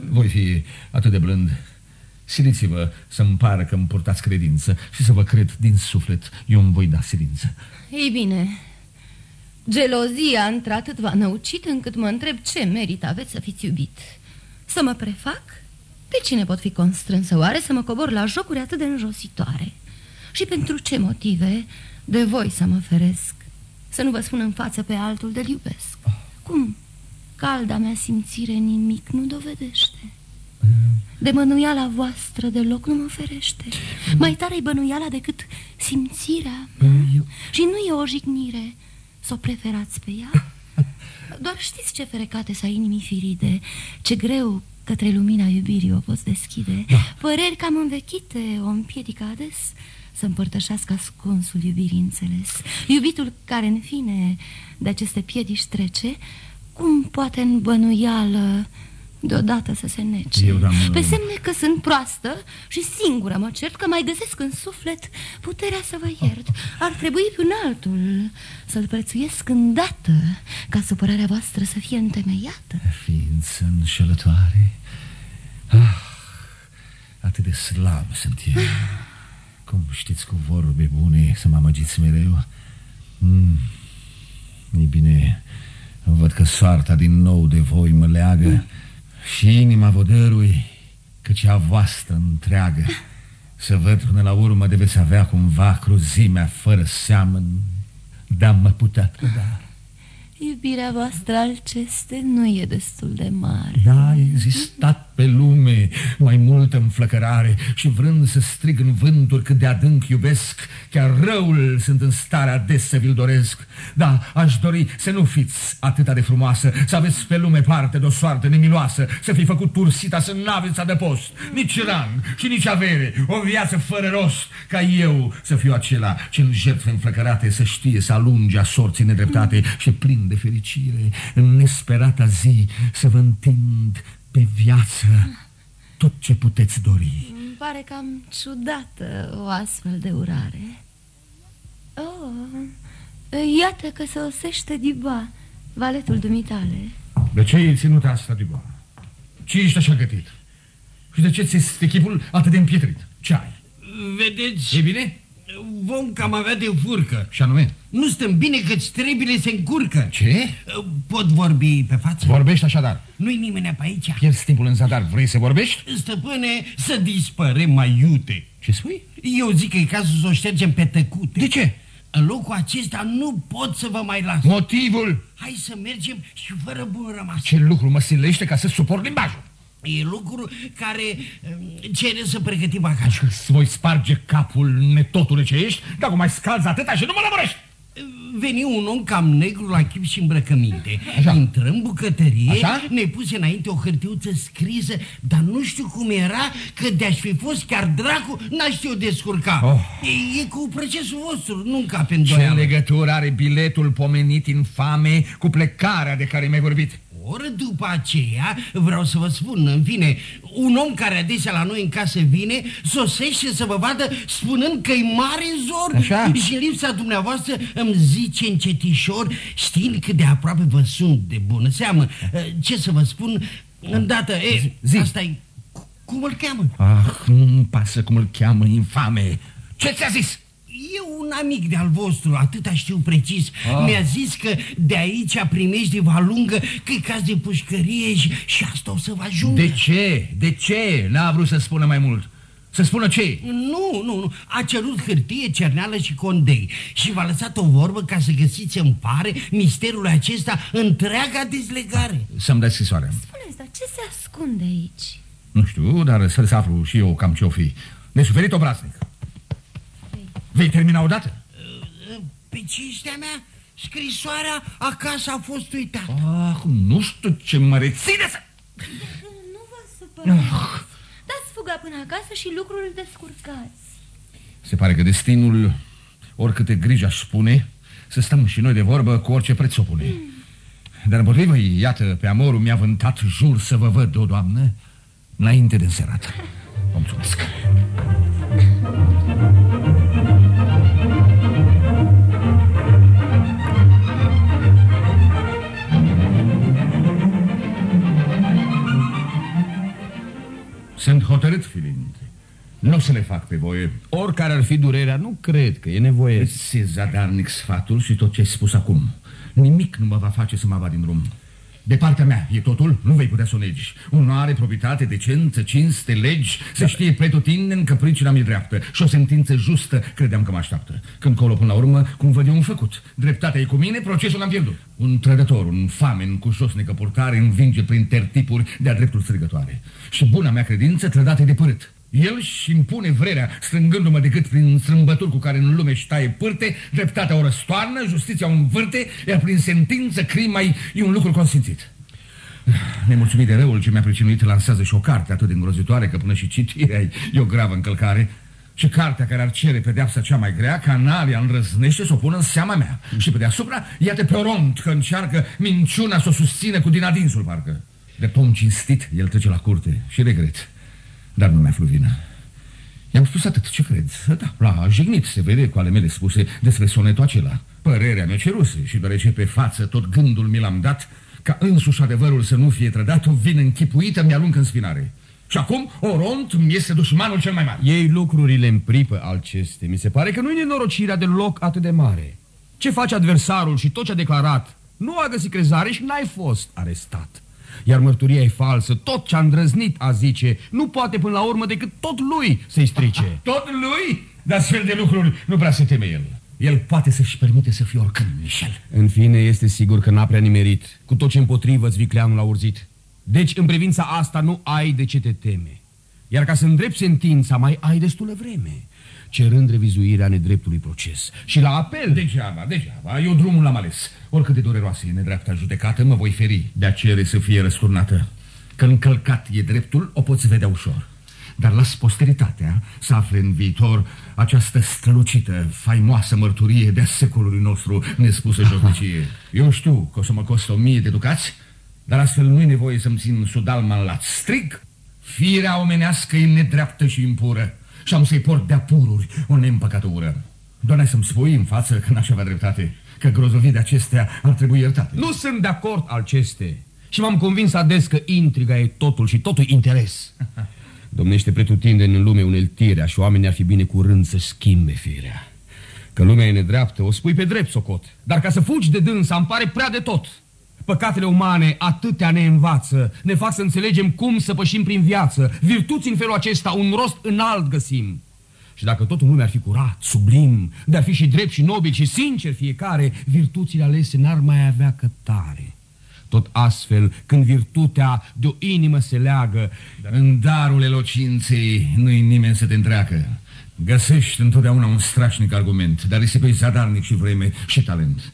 Voi fi atât de blând. Siliți-vă să-mi pară că îmi purtați credință și să vă cred din suflet. Eu îmi voi da silință. Ei bine, gelozia într-atât v-a năucit încât mă întreb ce merit aveți să fiți iubit. Să mă prefac? Pe cine pot fi constrânsă oare să mă cobor la jocuri atât de înjositoare? Și pentru ce motive de voi să mă feresc? Să nu vă spun în față pe altul de iubesc. Cum? Calda mea simțire nimic nu dovedește. De bănuiala voastră deloc nu mă ferește. Mai tare e bănuiala decât simțirea Eu... Și nu e o jignire Să o preferați pe ea? Doar știți ce ferecate să inimii firide Ce greu către lumina iubirii o poți deschide. Da. Păreri cam învechite o împiedică ades Să împărtășească ascunsul iubirii înțeles. Iubitul care în fine de aceste piedici trece Cum poate în bănuială deodată să se nece? Eu, Pe semne că sunt proastă și singură mă cert Că mai găsesc în suflet puterea să vă iert. Ar trebui pe un altul să-l prețuiesc îndată Ca supărarea voastră să fie întemeiată. Ființă înșelătoare ah, Atât de slab sunt eu Cum știți cu vorbe bune să mă amăgiți mereu mm. Ei bine, văd că soarta din nou de voi mă leagă mm și inima vă dărui, căci a voastră întreagă. Să văd până la urmă de veți avea cumva cruzimea fără seamăn, dar mă putea trăda. Iubirea voastră alceste nu e destul de mare N-a existat pe lume mai multă înflăcărare Și vrând să strig în vânturi cât de adânc iubesc Chiar răul sunt în stare ades să vi-l doresc. Da, aș dori să nu fiți atâta de frumoasă Să aveți pe lume parte de o soartă nemiloasă Să fi făcut tursita să n-aveți adăpost Nici rang și nici avere O viață fără rost Ca eu să fiu acela ce în jertfe înflăcărate Să știe să alunge a sorții nedreptate Și plin de fericire, în nesperata zi, să vă întind pe viață tot ce puteți dori. Îmi pare cam ciudată o astfel de urare. Oh, iată că se osește Diba, valetul dumitale. De ce ai ținut asta, Diba? Ce ești așa gătit? Și de ce ți este chipul atât de împietrit? Ce ai? Vedeți... E bine? Vom cam avea de furcă. Și anume? Nu stăm bine că trebile se încurcă. Ce? Pot vorbi pe față? Vorbești așadar. Nu-i nimeni pe aici. Pierzi timpul în zadar. Vrei să vorbești? Stăpâne, să dispărem mai iute. Ce spui? Eu zic că e cazul să o ștergem pe tăcute. De ce? În locul acesta nu pot să vă mai las. Motivul? Hai să mergem și fără bun rămas. Ce lucru mă silește ca să suport limbajul? E lucru care um, cere să pregătim bagajul. Îți voi sparge capul, netotule ce ești, dacă mai scalzi atâta și nu mă lămurești. Veni un om cam negru la chip și îmbrăcăminte. Așa. Intrăm în bucătărie, Așa? ne puse înainte o hârtiuță scrisă, dar nu știu cum era, că de-aș fi fost chiar dracu, n-aș știu descurca. Oh. E, e cu procesul vostru, nu ca pe Ce legătură are biletul pomenit infame cu plecarea de care mi-ai vorbit? Oră după aceea, vreau să vă spun, în fine, un om care adesea la noi în casă vine, sosește să vă vadă spunând că e mare zor Așa? și în lipsa dumneavoastră îmi zice încetișor, știind cât de aproape vă sunt de bună seamă. Ce să vă spun, îndată, e, Zi. asta e, cum îl cheamă? Ah, nu-mi pasă cum îl cheamă, infame. Ce ți-a zis? E un amic de-al vostru, atâta știu precis. Ah. Mi-a zis că de aici primești de valungă că e caz de pușcărie și, și asta o să vă ajungă. De ce? De ce? N-a vrut să spună mai mult. Să spună ce? Nu, nu, nu. A cerut hârtie, cerneală și condei și v-a lăsat o vorbă ca să găsiți în pare misterul acesta întreaga dezlegare. Să-mi dai scrisoarea. Spuneți, dar ce se ascunde aici? Nu știu, dar să-l aflu și eu cam ce-o fi. Nesuferit obraznic. Vei termina odată? Pe cinstea mea, scrisoarea acasă a fost uitată. Ah, nu știu ce mă reține să... Nu vă supărați. Ah. Dați fuga până acasă și lucrul descurcați. Se pare că destinul, oricâte griji aș spune, să stăm și noi de vorbă cu orice preț o pune. Mm. Dar împotrivă, iată, pe amorul mi-a vântat jur să vă văd, o doamnă, înainte de înserat. Vă mulțumesc. Sunt hotărât, Filinte. Nu o să le fac pe voie. Oricare ar fi durerea, nu cred că e nevoie. Îți zadarnic sfatul și tot ce ai spus acum. Nimic nu mă va face să mă vad din drum. De partea mea e totul, nu vei putea să o negi. Onoare, proprietate, decență, cinste, legi, să da. știe pretutindeni că pricina mi dreaptă și o sentință justă credeam că mă așteaptă. Când colo până la urmă, cum văd eu un făcut. Dreptatea e cu mine, procesul l-am pierdut. Un trădător, un famen cu șosnică purtare învinge prin tertipuri de-a dreptul strigătoare. Și buna mea credință trădate de părât. El și impune vrerea, strângându-mă decât prin strâmbături cu care în lume își taie pârte, dreptatea o răstoarnă, justiția o învârte, iar prin sentință crima e un lucru consimțit. Nemulțumit de răul ce mi-a pricinuit, lansează și o carte atât de îngrozitoare că până și citirea e o gravă încălcare. Și cartea care ar cere pedeapsa cea mai grea, canalia înrăznește să o pună în seama mea. Și pe deasupra, iată pe oront că încearcă minciuna să o susține cu din adinsul, parcă. De om cinstit, el trece la curte și regret. Dar nu mi-a vină. I-am spus atât, ce cred? Da, l-a jignit, se vede cu ale mele spuse despre sonetul acela. Părerea mea ceruse și deoarece pe față tot gândul mi l-am dat, ca însuși adevărul să nu fie trădat, o vin închipuită mi-alunc în spinare. Și acum Oront mi este dușmanul cel mai mare. Ei lucrurile în pripă aceste. Mi se pare că nu-i nenorocirea de loc atât de mare. Ce face adversarul și tot ce a declarat? Nu a găsit crezare și n-ai fost arestat. Iar mărturia e falsă, tot ce a îndrăznit a zice, nu poate până la urmă decât tot lui să-i strice. Tot lui? Dar astfel de lucruri nu prea se teme el. El poate să-și permite să fie oricând, Michel. În fine, este sigur că n-a prea nimerit. Cu tot ce împotrivă vicleanul l-a urzit. Deci, în privința asta, nu ai de ce te teme. Iar ca să îndrept sentința, mai ai destulă vreme cerând revizuirea nedreptului proces. Și la apel... Degeaba, degeaba, eu drumul l-am ales. Oricât de dureroasă e nedreapta judecată, mă voi feri de a cere să fie răsturnată. Că încălcat e dreptul, o poți vedea ușor. Dar las posteritatea să afle în viitor această strălucită, faimoasă mărturie de-a secolului nostru nespusă jocnicie. Eu știu că o să mă costă o mie de ducați, dar astfel nu-i nevoie să-mi țin sudalma în lat. Strig, firea omenească e nedreaptă și impură și am să-i port de-a pururi o neîmpăcată ură. Doar să-mi spui în față că n-aș avea dreptate, că grozovii de acestea ar trebui iertate. Nu sunt de acord aceste. Și m-am convins ades că intriga e totul și totul interes. Domnește pretutindeni în lume uneltirea și oamenii ar fi bine curând să schimbe firea. Că lumea e nedreaptă, o spui pe drept, socot. Dar ca să fugi de dânsa, îmi pare prea de tot. Păcatele umane atâtea ne învață, ne fac să înțelegem cum să pășim prin viață. Virtuți în felul acesta, un rost înalt găsim. Și dacă tot în lume ar fi curat, sublim, de-ar fi și drept și nobil și sincer fiecare, virtuțile alese n-ar mai avea cătare. Tot astfel, când virtutea de o inimă se leagă... Dar în darul elocinței nu-i nimeni să te întreacă. Găsești întotdeauna un strașnic argument, dar pe zadarnic și vreme și talent.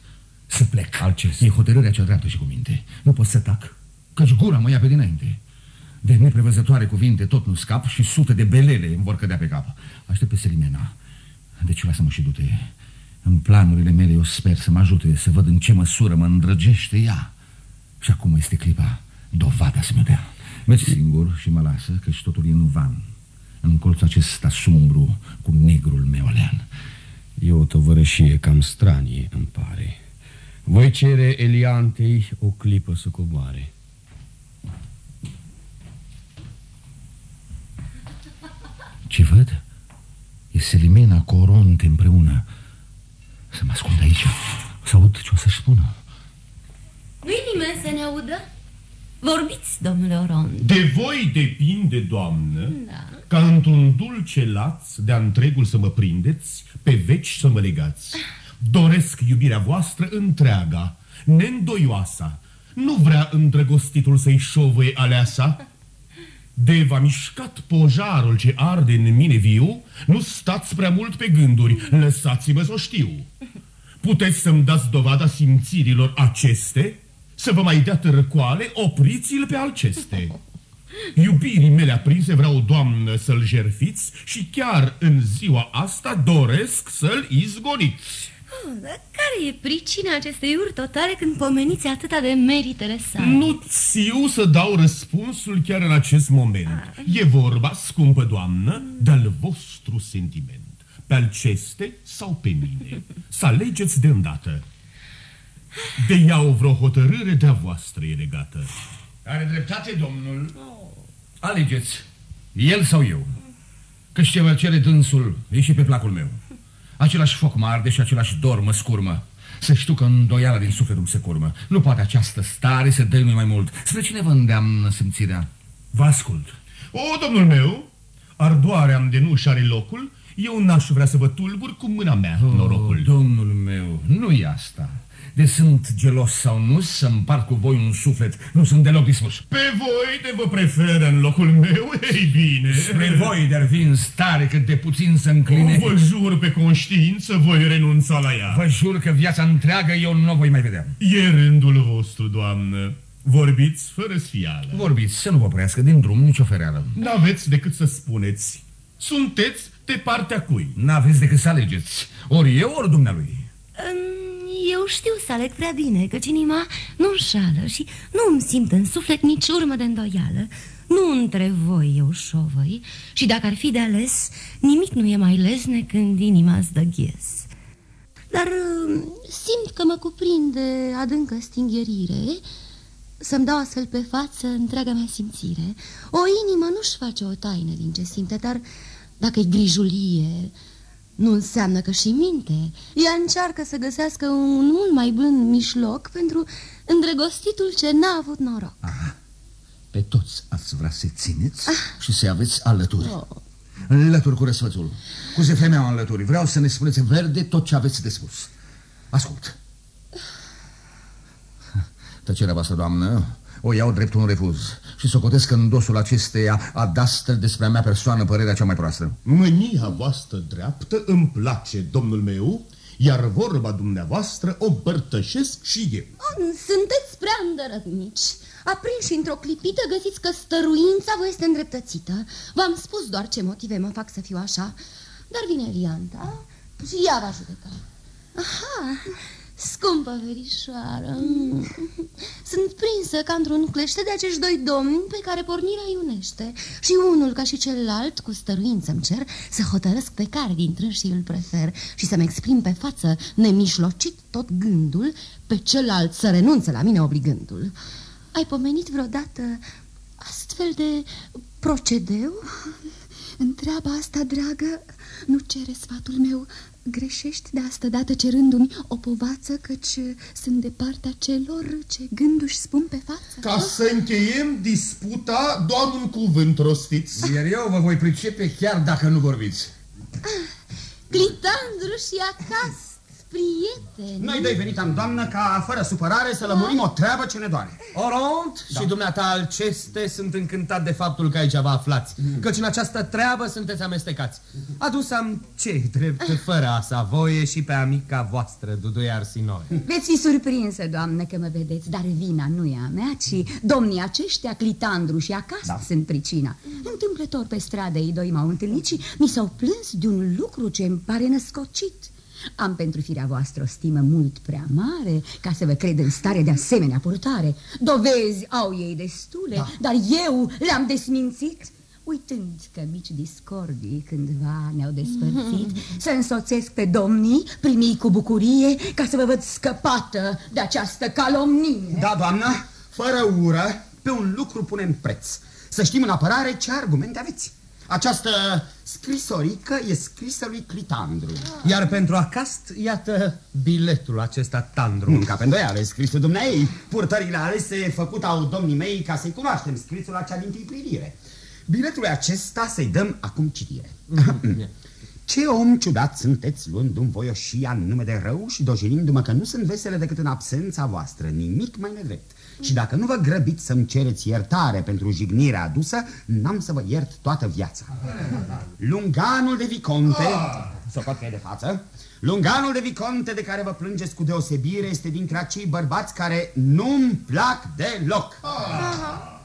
Să plec. Alces. E hotărârea cea dreaptă și cu minte. Nu pot să tac, căci gura mă ia pe dinainte. De neprevăzătoare cuvinte tot nu scap și sute de belele îmi vor cădea pe cap. Aștept pe Selimena. Deci lasă-mă și du-te. În planurile mele eu sper să mă ajute să văd în ce măsură mă îndrăgește ea. Și acum este clipa, dovada să-mi dea. Mergi singur și mă lasă, căci totul e în van. În colțul acesta sumbru cu negrul meu lean. E o tovărășie cam stranie, îmi pare. Voi cere Eliantei o clipă să coboare. Ce văd? E Selimena cu Oronte împreună. Să mă ascund aici, să aud ce o să-și spună. Nu-i nimeni să ne audă? Vorbiți, domnule Oronte. De voi depinde, doamnă, da. ca într-un dulce laț de-a întregul să mă prindeți, pe veci să mă legați. Doresc iubirea voastră întreaga, neîndoioasa. Nu vrea îndrăgostitul să-i șovăie aleasa? De v-a mișcat pojarul ce arde în mine viu, nu stați prea mult pe gânduri, lăsați-mă să o știu. Puteți să-mi dați dovada simțirilor aceste? Să vă mai dea târcoale, opriți-l pe alceste. Iubirii mele aprinse vreau, doamnă, să-l jerfiți și chiar în ziua asta doresc să-l izgoniți. Oh, dar care e pricina acestei uri totale când pomeniți atâta de meritele sale? Nu țiu să dau răspunsul chiar în acest moment. Ah. E vorba, scumpă doamnă, de-al vostru sentiment. Pe Alceste sau pe mine. Să alegeți de îndată. De iau vreo hotărâre de-a voastră e legată. Are dreptate, domnul. Oh. Alegeți, el sau eu. Că ce vă cere dânsul e și pe placul meu. Același foc mă arde și același dor mă scurmă. Să știu că îndoiala din sufletul se curmă. Nu poate această stare să dăinui mai mult. Spre cine vă îndeamnă simțirea? Vă ascult. O, domnul meu, ardoarea am de nu are locul, eu n-aș vrea să vă tulbur cu mâna mea, oh, norocul. Domnul meu, nu e asta. De sunt gelos sau nu, să împart cu voi un suflet. Nu sunt deloc dispus. Pe voi de vă preferă în locul meu? Ei bine. Spre voi de-ar fi în stare cât de puțin să încline. O, vă jur pe conștiință, voi renunța la ea. Vă jur că viața întreagă eu nu o voi mai vedea. E rândul vostru, doamnă. Vorbiți fără sfială. Vorbiți, să nu vă oprească din drum nicio fereală. N-aveți decât să spuneți. Sunteți de partea cui? N-aveți decât să alegeți. Ori eu, ori dumnealui. Eu știu să aleg prea bine, căci inima nu înșală și nu îmi simt în suflet nici urmă de îndoială. Nu între voi eu șovăi și dacă ar fi de ales, nimic nu e mai lesne când inima îți dă ghes. Dar uh, simt că mă cuprinde adâncă stingherire să-mi dau astfel pe față întreaga mea simțire. O inimă nu-și face o taină din ce simte, dar dacă e grijulie, nu înseamnă că și minte. Ea încearcă să găsească un mult mai blând mișloc pentru îndrăgostitul ce n-a avut noroc. Aha. Pe toți ați vrea să țineți ah. și să aveți alături. Oh. Înlături cu răsfățul. Cu zefemea alături. Vreau să ne spuneți verde tot ce aveți de spus. Ascult. Tăcerea voastră, doamnă, o iau drept un refuz și socotesc în dosul acesteia adastră despre a mea persoană părerea cea mai proastă. Mânia voastră dreaptă îmi place, domnul meu, iar vorba dumneavoastră o bărtășesc și eu. Sunteți prea îndărătnici. Aprinși într-o clipită găsiți că stăruința vă este îndreptățită. V-am spus doar ce motive mă fac să fiu așa. Dar vine Lianta și ea va judeca. Aha, Scumpă verișoară, mm. sunt prinsă ca într-un clește de acești doi domni pe care pornirea iunește și unul ca și celălalt, cu stăruință îmi cer, să hotărăsc pe care dintre și îl prefer și să-mi exprim pe față nemișlocit tot gândul, pe celălalt să renunțe la mine obligându-l. Ai pomenit vreodată astfel de procedeu? Întreaba asta, dragă, nu cere sfatul meu Greșești de asta dată cerându-mi o povață Căci sunt de partea celor ce gânduși spun pe față Ca să încheiem disputa, doar un cuvânt rostiți. Iar eu vă voi pricepe chiar dacă nu vorbiți. Clitandru și acasă prieteni. Noi doi venit am, doamnă, ca fără supărare să lămurim o treabă ce ne doare. Oront da. și dumneata Alceste sunt încântat de faptul că aici vă aflați, mm. căci în această treabă sunteți amestecați. Adus am ce drept fără asta voie și pe amica voastră, Duduie Arsinoi. Veți fi surprinsă, doamnă, că mă vedeți, dar vina nu e a mea, ci domnii aceștia, Clitandru și acasă, da. sunt pricina. Întâmplător pe stradă ei doi m-au întâlnit și mi s-au plâns de un lucru ce îmi pare născocit. Am pentru firea voastră o stimă mult prea mare ca să vă cred în stare de asemenea purtare. Dovezi au ei destule, da. dar eu le-am desmințit. Uitând că mici discordii cândva ne-au despărțit, mm -hmm. să însoțesc pe domnii, primi cu bucurie, ca să vă văd scăpată de această calomnie. Da, doamnă, fără ură, pe un lucru punem preț. Să știm în apărare ce argumente aveți. Această scrisorică e scrisă lui Clitandru. Iar pentru acast, iată biletul acesta Tandru. Nu ca pe îndoială, scrisul dumneai. Purtările alese făcut au domnii mei ca să-i cunoaștem scrisul acea din privire. Biletul acesta să-i dăm acum citire. Mm-hmm. Ce om ciudat sunteți luându-mi voioșia în nume de rău și dojenindu-mă că nu sunt vesele decât în absența voastră, nimic mai nedrept. Și dacă nu vă grăbiți să-mi cereți iertare pentru jignirea adusă, n-am să vă iert toată viața. Lunganul de Viconte, socot că e de față, Lunganul de Viconte de care vă plângeți cu deosebire este dintre acei bărbați care nu-mi plac deloc.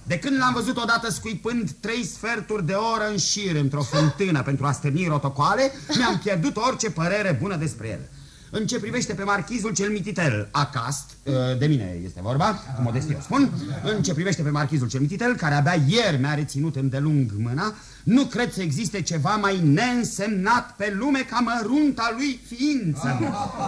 De când l-am văzut odată scuipând trei sferturi de oră în șir într-o fântână pentru a stârni rotocoale, mi-am pierdut orice părere bună despre el. În ce privește pe marchizul cel mititel, acast, ă, de mine este vorba, cu modestie o spun, în ce privește pe marchizul cel mititel, care abia ieri mi-a reținut îndelung mâna, nu cred să existe ceva mai neînsemnat pe lume ca mărunta lui ființă.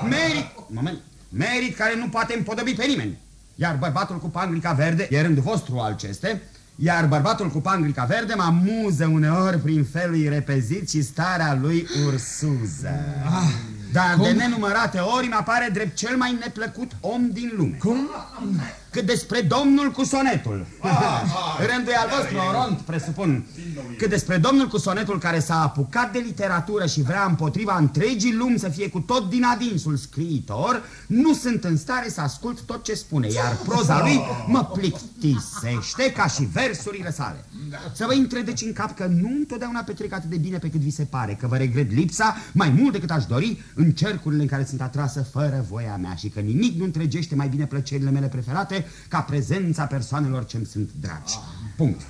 Merit, moment, merit care nu poate împodobi pe nimeni. Iar bărbatul cu panglica verde, e rândul vostru al ceste, iar bărbatul cu panglica verde mă amuză uneori prin felul repezit și starea lui ursuză. Ah. Dar Cum? de nenumărate ori mi apare drept cel mai neplăcut om din lume. Cum? Cât despre domnul cu sonetul. Ah, Rândul al vostru, Oront, presupun. Cât despre domnul cu sonetul care s-a apucat de literatură și vrea împotriva întregii lumi să fie cu tot din adinsul scriitor, nu sunt în stare să ascult tot ce spune, iar proza lui mă plictisește ca și versurile sale. Să vă intre deci în cap că nu întotdeauna petrec atât de bine pe cât vi se pare, că vă regret lipsa mai mult decât aș dori în cercurile în care sunt atrasă fără voia mea și că nimic nu întregește mai bine plăcerile mele preferate ca prezența persoanelor ce-mi sunt dragi. Punct.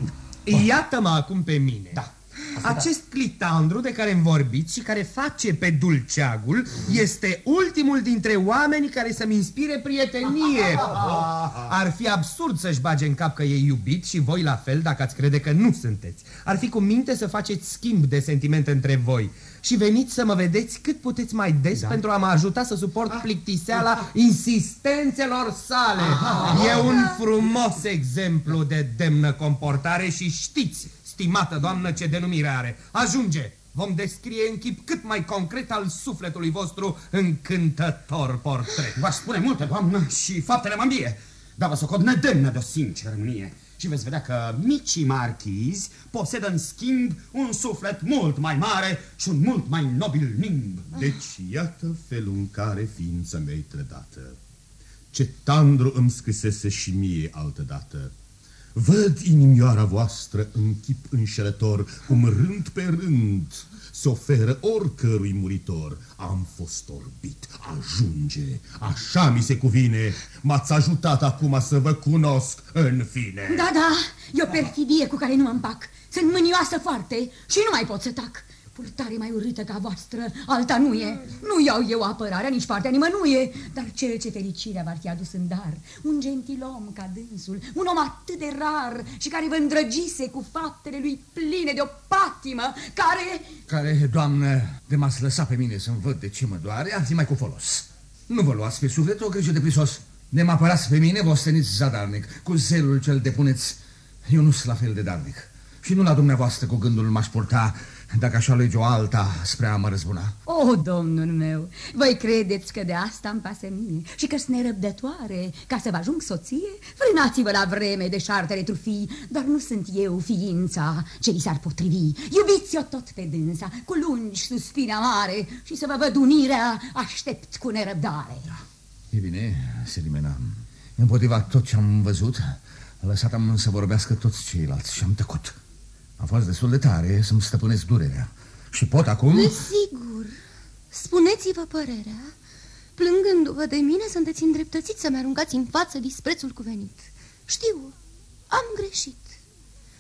Iată-mă acum pe mine. Da. Acest clitandru de care îmi vorbiți și care face pe dulceagul este ultimul dintre oamenii care să-mi inspire prietenie. Ar fi absurd să-și bage în cap că e iubit și voi la fel dacă ați crede că nu sunteți. Ar fi cu minte să faceți schimb de sentimente între voi și veniți să mă vedeți cât puteți mai des da. pentru a mă ajuta să suport plictiseala insistențelor sale. E un frumos exemplu de demnă comportare și știți, stimată doamnă, ce denumire are. Ajunge! Vom descrie în chip cât mai concret al sufletului vostru încântător portret. V-aș spune multe, doamnă, și faptele mă îmbie, dar vă socot nedemnă de o sinceră mânie și veți vedea că micii marchizi posedă în schimb un suflet mult mai mare și un mult mai nobil nimb. Deci iată felul în care ființa mea trădată. Ce tandru îmi scrisese și mie altădată. Văd inimioara voastră în chip înșelător, cum rând pe rând se oferă oricărui muritor. Am fost orbit, ajunge, așa mi se cuvine. M-ați ajutat acum să vă cunosc în fine. Da, da, e o perfidie cu care nu mă împac. Sunt mânioasă foarte și nu mai pot să tac. Purtare mai urâtă ca voastră, alta nu e. Nu iau eu apărarea, nici partea nimănuie, dar cel ce fericirea v-ar fi adus în dar, un gentilom ca dânsul, un om atât de rar și care vă îndrăgise cu faptele lui pline de o patimă, care... Care, doamnă, de m-ați lăsat pe mine să-mi văd de ce mă doare, ar fi mai cu folos. Nu vă luați pe suflet o grijă de prisos. De mă apărați pe mine, vă osteniți zadarnic, cu zelul cel depuneți. Eu nu sunt la fel de darnic. Și nu la dumneavoastră cu gândul m-aș purta dacă așa lege o alta spre a mă răzbuna. O, oh, domnul meu, voi credeți că de asta îmi pasă mie și că sunt nerăbdătoare ca să vă ajung soție? Frânați-vă la vreme de șartele trufii, dar nu sunt eu ființa ce li s-ar potrivi. Iubiți-o tot pe dânsa, cu lungi suspine amare și să vă văd unirea aștept cu nerăbdare. Da. E bine, Selimena, împotriva tot ce am văzut, lăsat-am să vorbească toți ceilalți și am tăcut. A fost destul de tare să-mi stăpânesc durerea. Și pot acum... Desigur. Spuneți-vă părerea. Plângându-vă de mine, sunteți îndreptățiți să-mi aruncați în față disprețul cuvenit. Știu, am greșit.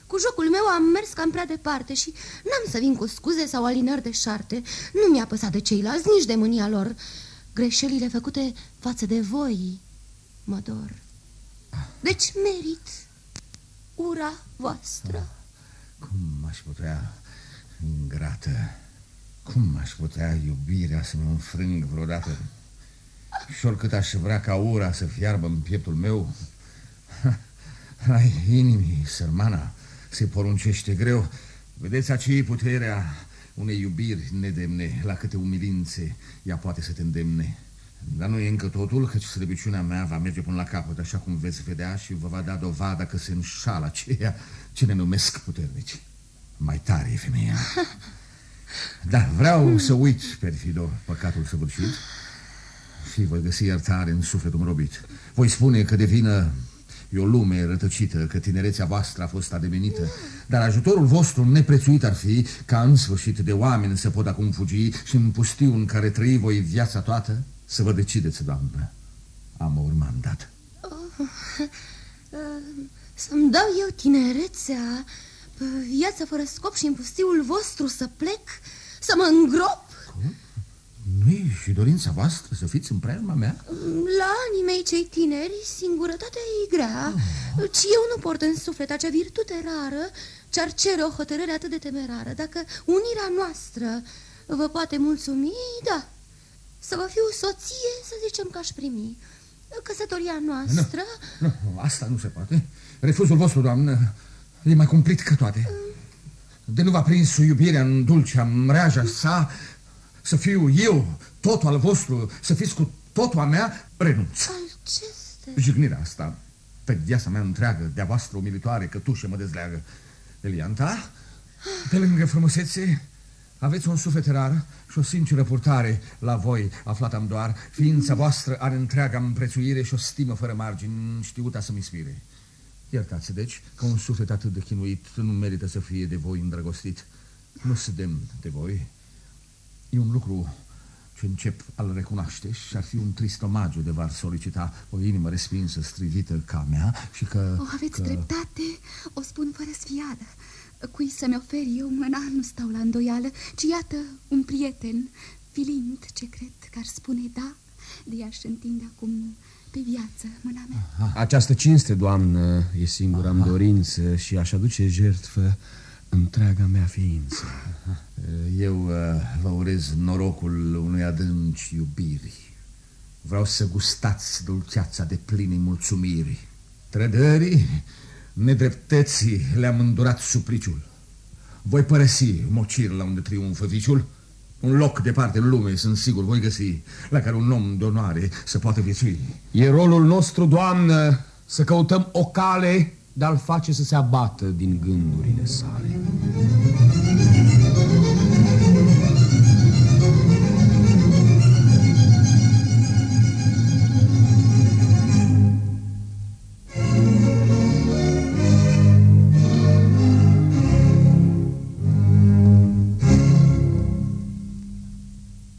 Cu jocul meu am mers cam prea departe și n-am să vin cu scuze sau alinări de șarte. Nu mi-a păsat de ceilalți, nici de mânia lor. Greșelile făcute față de voi mă dor. Deci merit ura voastră. Ah. Cum aș putea, ingrată, cum aș putea iubirea să mă înfrâng vreodată? Și oricât aș vrea ca ura să fiarbă în pieptul meu, ai inimii, sărmana, se poruncește greu. Vedeți aici puterea unei iubiri nedemne, la câte umilințe ea poate să te îndemne. Dar nu e încă totul, căci slăbiciunea mea va merge până la capăt, așa cum veți vedea, și vă va da dovada că se înșală aceea ce ne numesc puternici. Mai tare e femeia. Da, vreau să uit, perfido, păcatul săvârșit și voi găsi iertare în sufletul robit. Voi spune că de vină e o lume rătăcită, că tinerețea voastră a fost ademenită, dar ajutorul vostru neprețuit ar fi ca în sfârșit de oameni să pot acum fugi și în pustiu în care trăi voi viața toată să vă decideți, doamnă. Am o urmandat. Oh, uh, să-mi dau eu tinerețea, viața fără scop și în pustiul vostru să plec, să mă îngrop? Cum? nu e și dorința voastră să fiți în preajma mea? La anii mei cei tineri, singurătatea e grea, oh. ci eu nu port în suflet acea virtute rară ce-ar cere o hotărâre atât de temerară. Dacă unirea noastră vă poate mulțumi, da, să vă fiu soție, să zicem că aș primi. Căsătoria noastră... Nu, nu, asta nu se poate. Refuzul vostru, doamnă, e mai cumplit ca toate. De nu v-a prins iubirea în dulcea mreaja sa, să fiu eu totul al vostru, să fiți cu totul a mea, renunț. Alceste. Jignirea asta, pe viața mea întreagă, de-a voastră umilitoare, cătușă mă dezleagă. Elianta, pe lângă frumusețe, aveți un suflet rar și o sinceră purtare la voi, aflat am doar. Ființa voastră are întreaga împrețuire și o stimă fără margini, știuta să-mi spire. Iertați, deci, că un suflet atât de chinuit nu merită să fie de voi îndrăgostit. Nu se demn de voi. E un lucru ce încep al recunoaște și ar fi un trist omagiu de v-ar solicita o inimă respinsă, strivită ca mea și că... O, aveți că... dreptate, o spun fără sfială. Cui să-mi ofer eu mâna, nu stau la îndoială, ci iată un prieten, filind ce cred că ar spune da, de ea și întinde acum pe viață mâna mea. Aha. Această cinste, doamnă, e singura-mi dorință și aș aduce jertfă întreaga mea ființă. Eu uh, vă urez norocul unui adânci iubiri. Vreau să gustați dulceața de plinii mulțumiri. Trădării, nedreptății le-am îndurat supliciul. Voi părăsi mocir la unde triumfă viciul. Un loc departe în lume, sunt sigur, voi găsi, la care un om de onoare să poată viețui. E rolul nostru, doamnă, să căutăm o cale de a-l face să se abată din gândurile sale.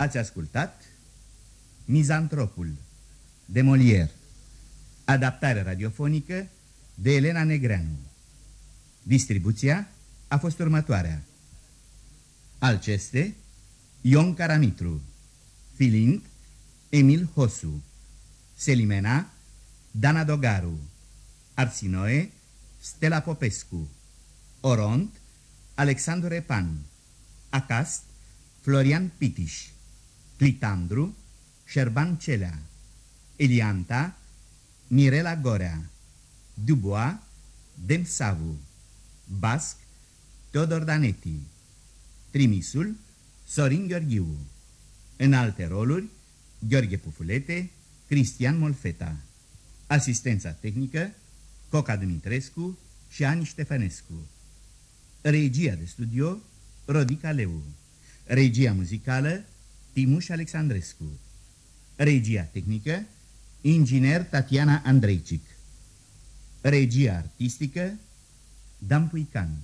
Ați ascultat Mizantropul de Molière Adaptare radiofonică de Elena Negreanu. Distribuția a fost următoarea. Alceste Ion Caramitru. Filind Emil Hosu. Selimena Dana Dogaru. Arsinoe Stella Popescu. Oront Alexandru Repan. Acast Florian Pitiș Clitandru, Șerban Celea, Elianta, Mirela Gorea, Dubois, Demsavu, Basc, Teodor Daneti, Trimisul, Sorin Gheorghiu, în alte roluri, Gheorghe Pufulete, Cristian Molfeta, asistența tehnică, Coca Dumitrescu și Ani Ștefănescu, regia de studio, Rodica Leu, regia muzicală, Timuș Alexandrescu. Regia tehnică Inginer Tatiana Andreicic Regia artistică Dan Puican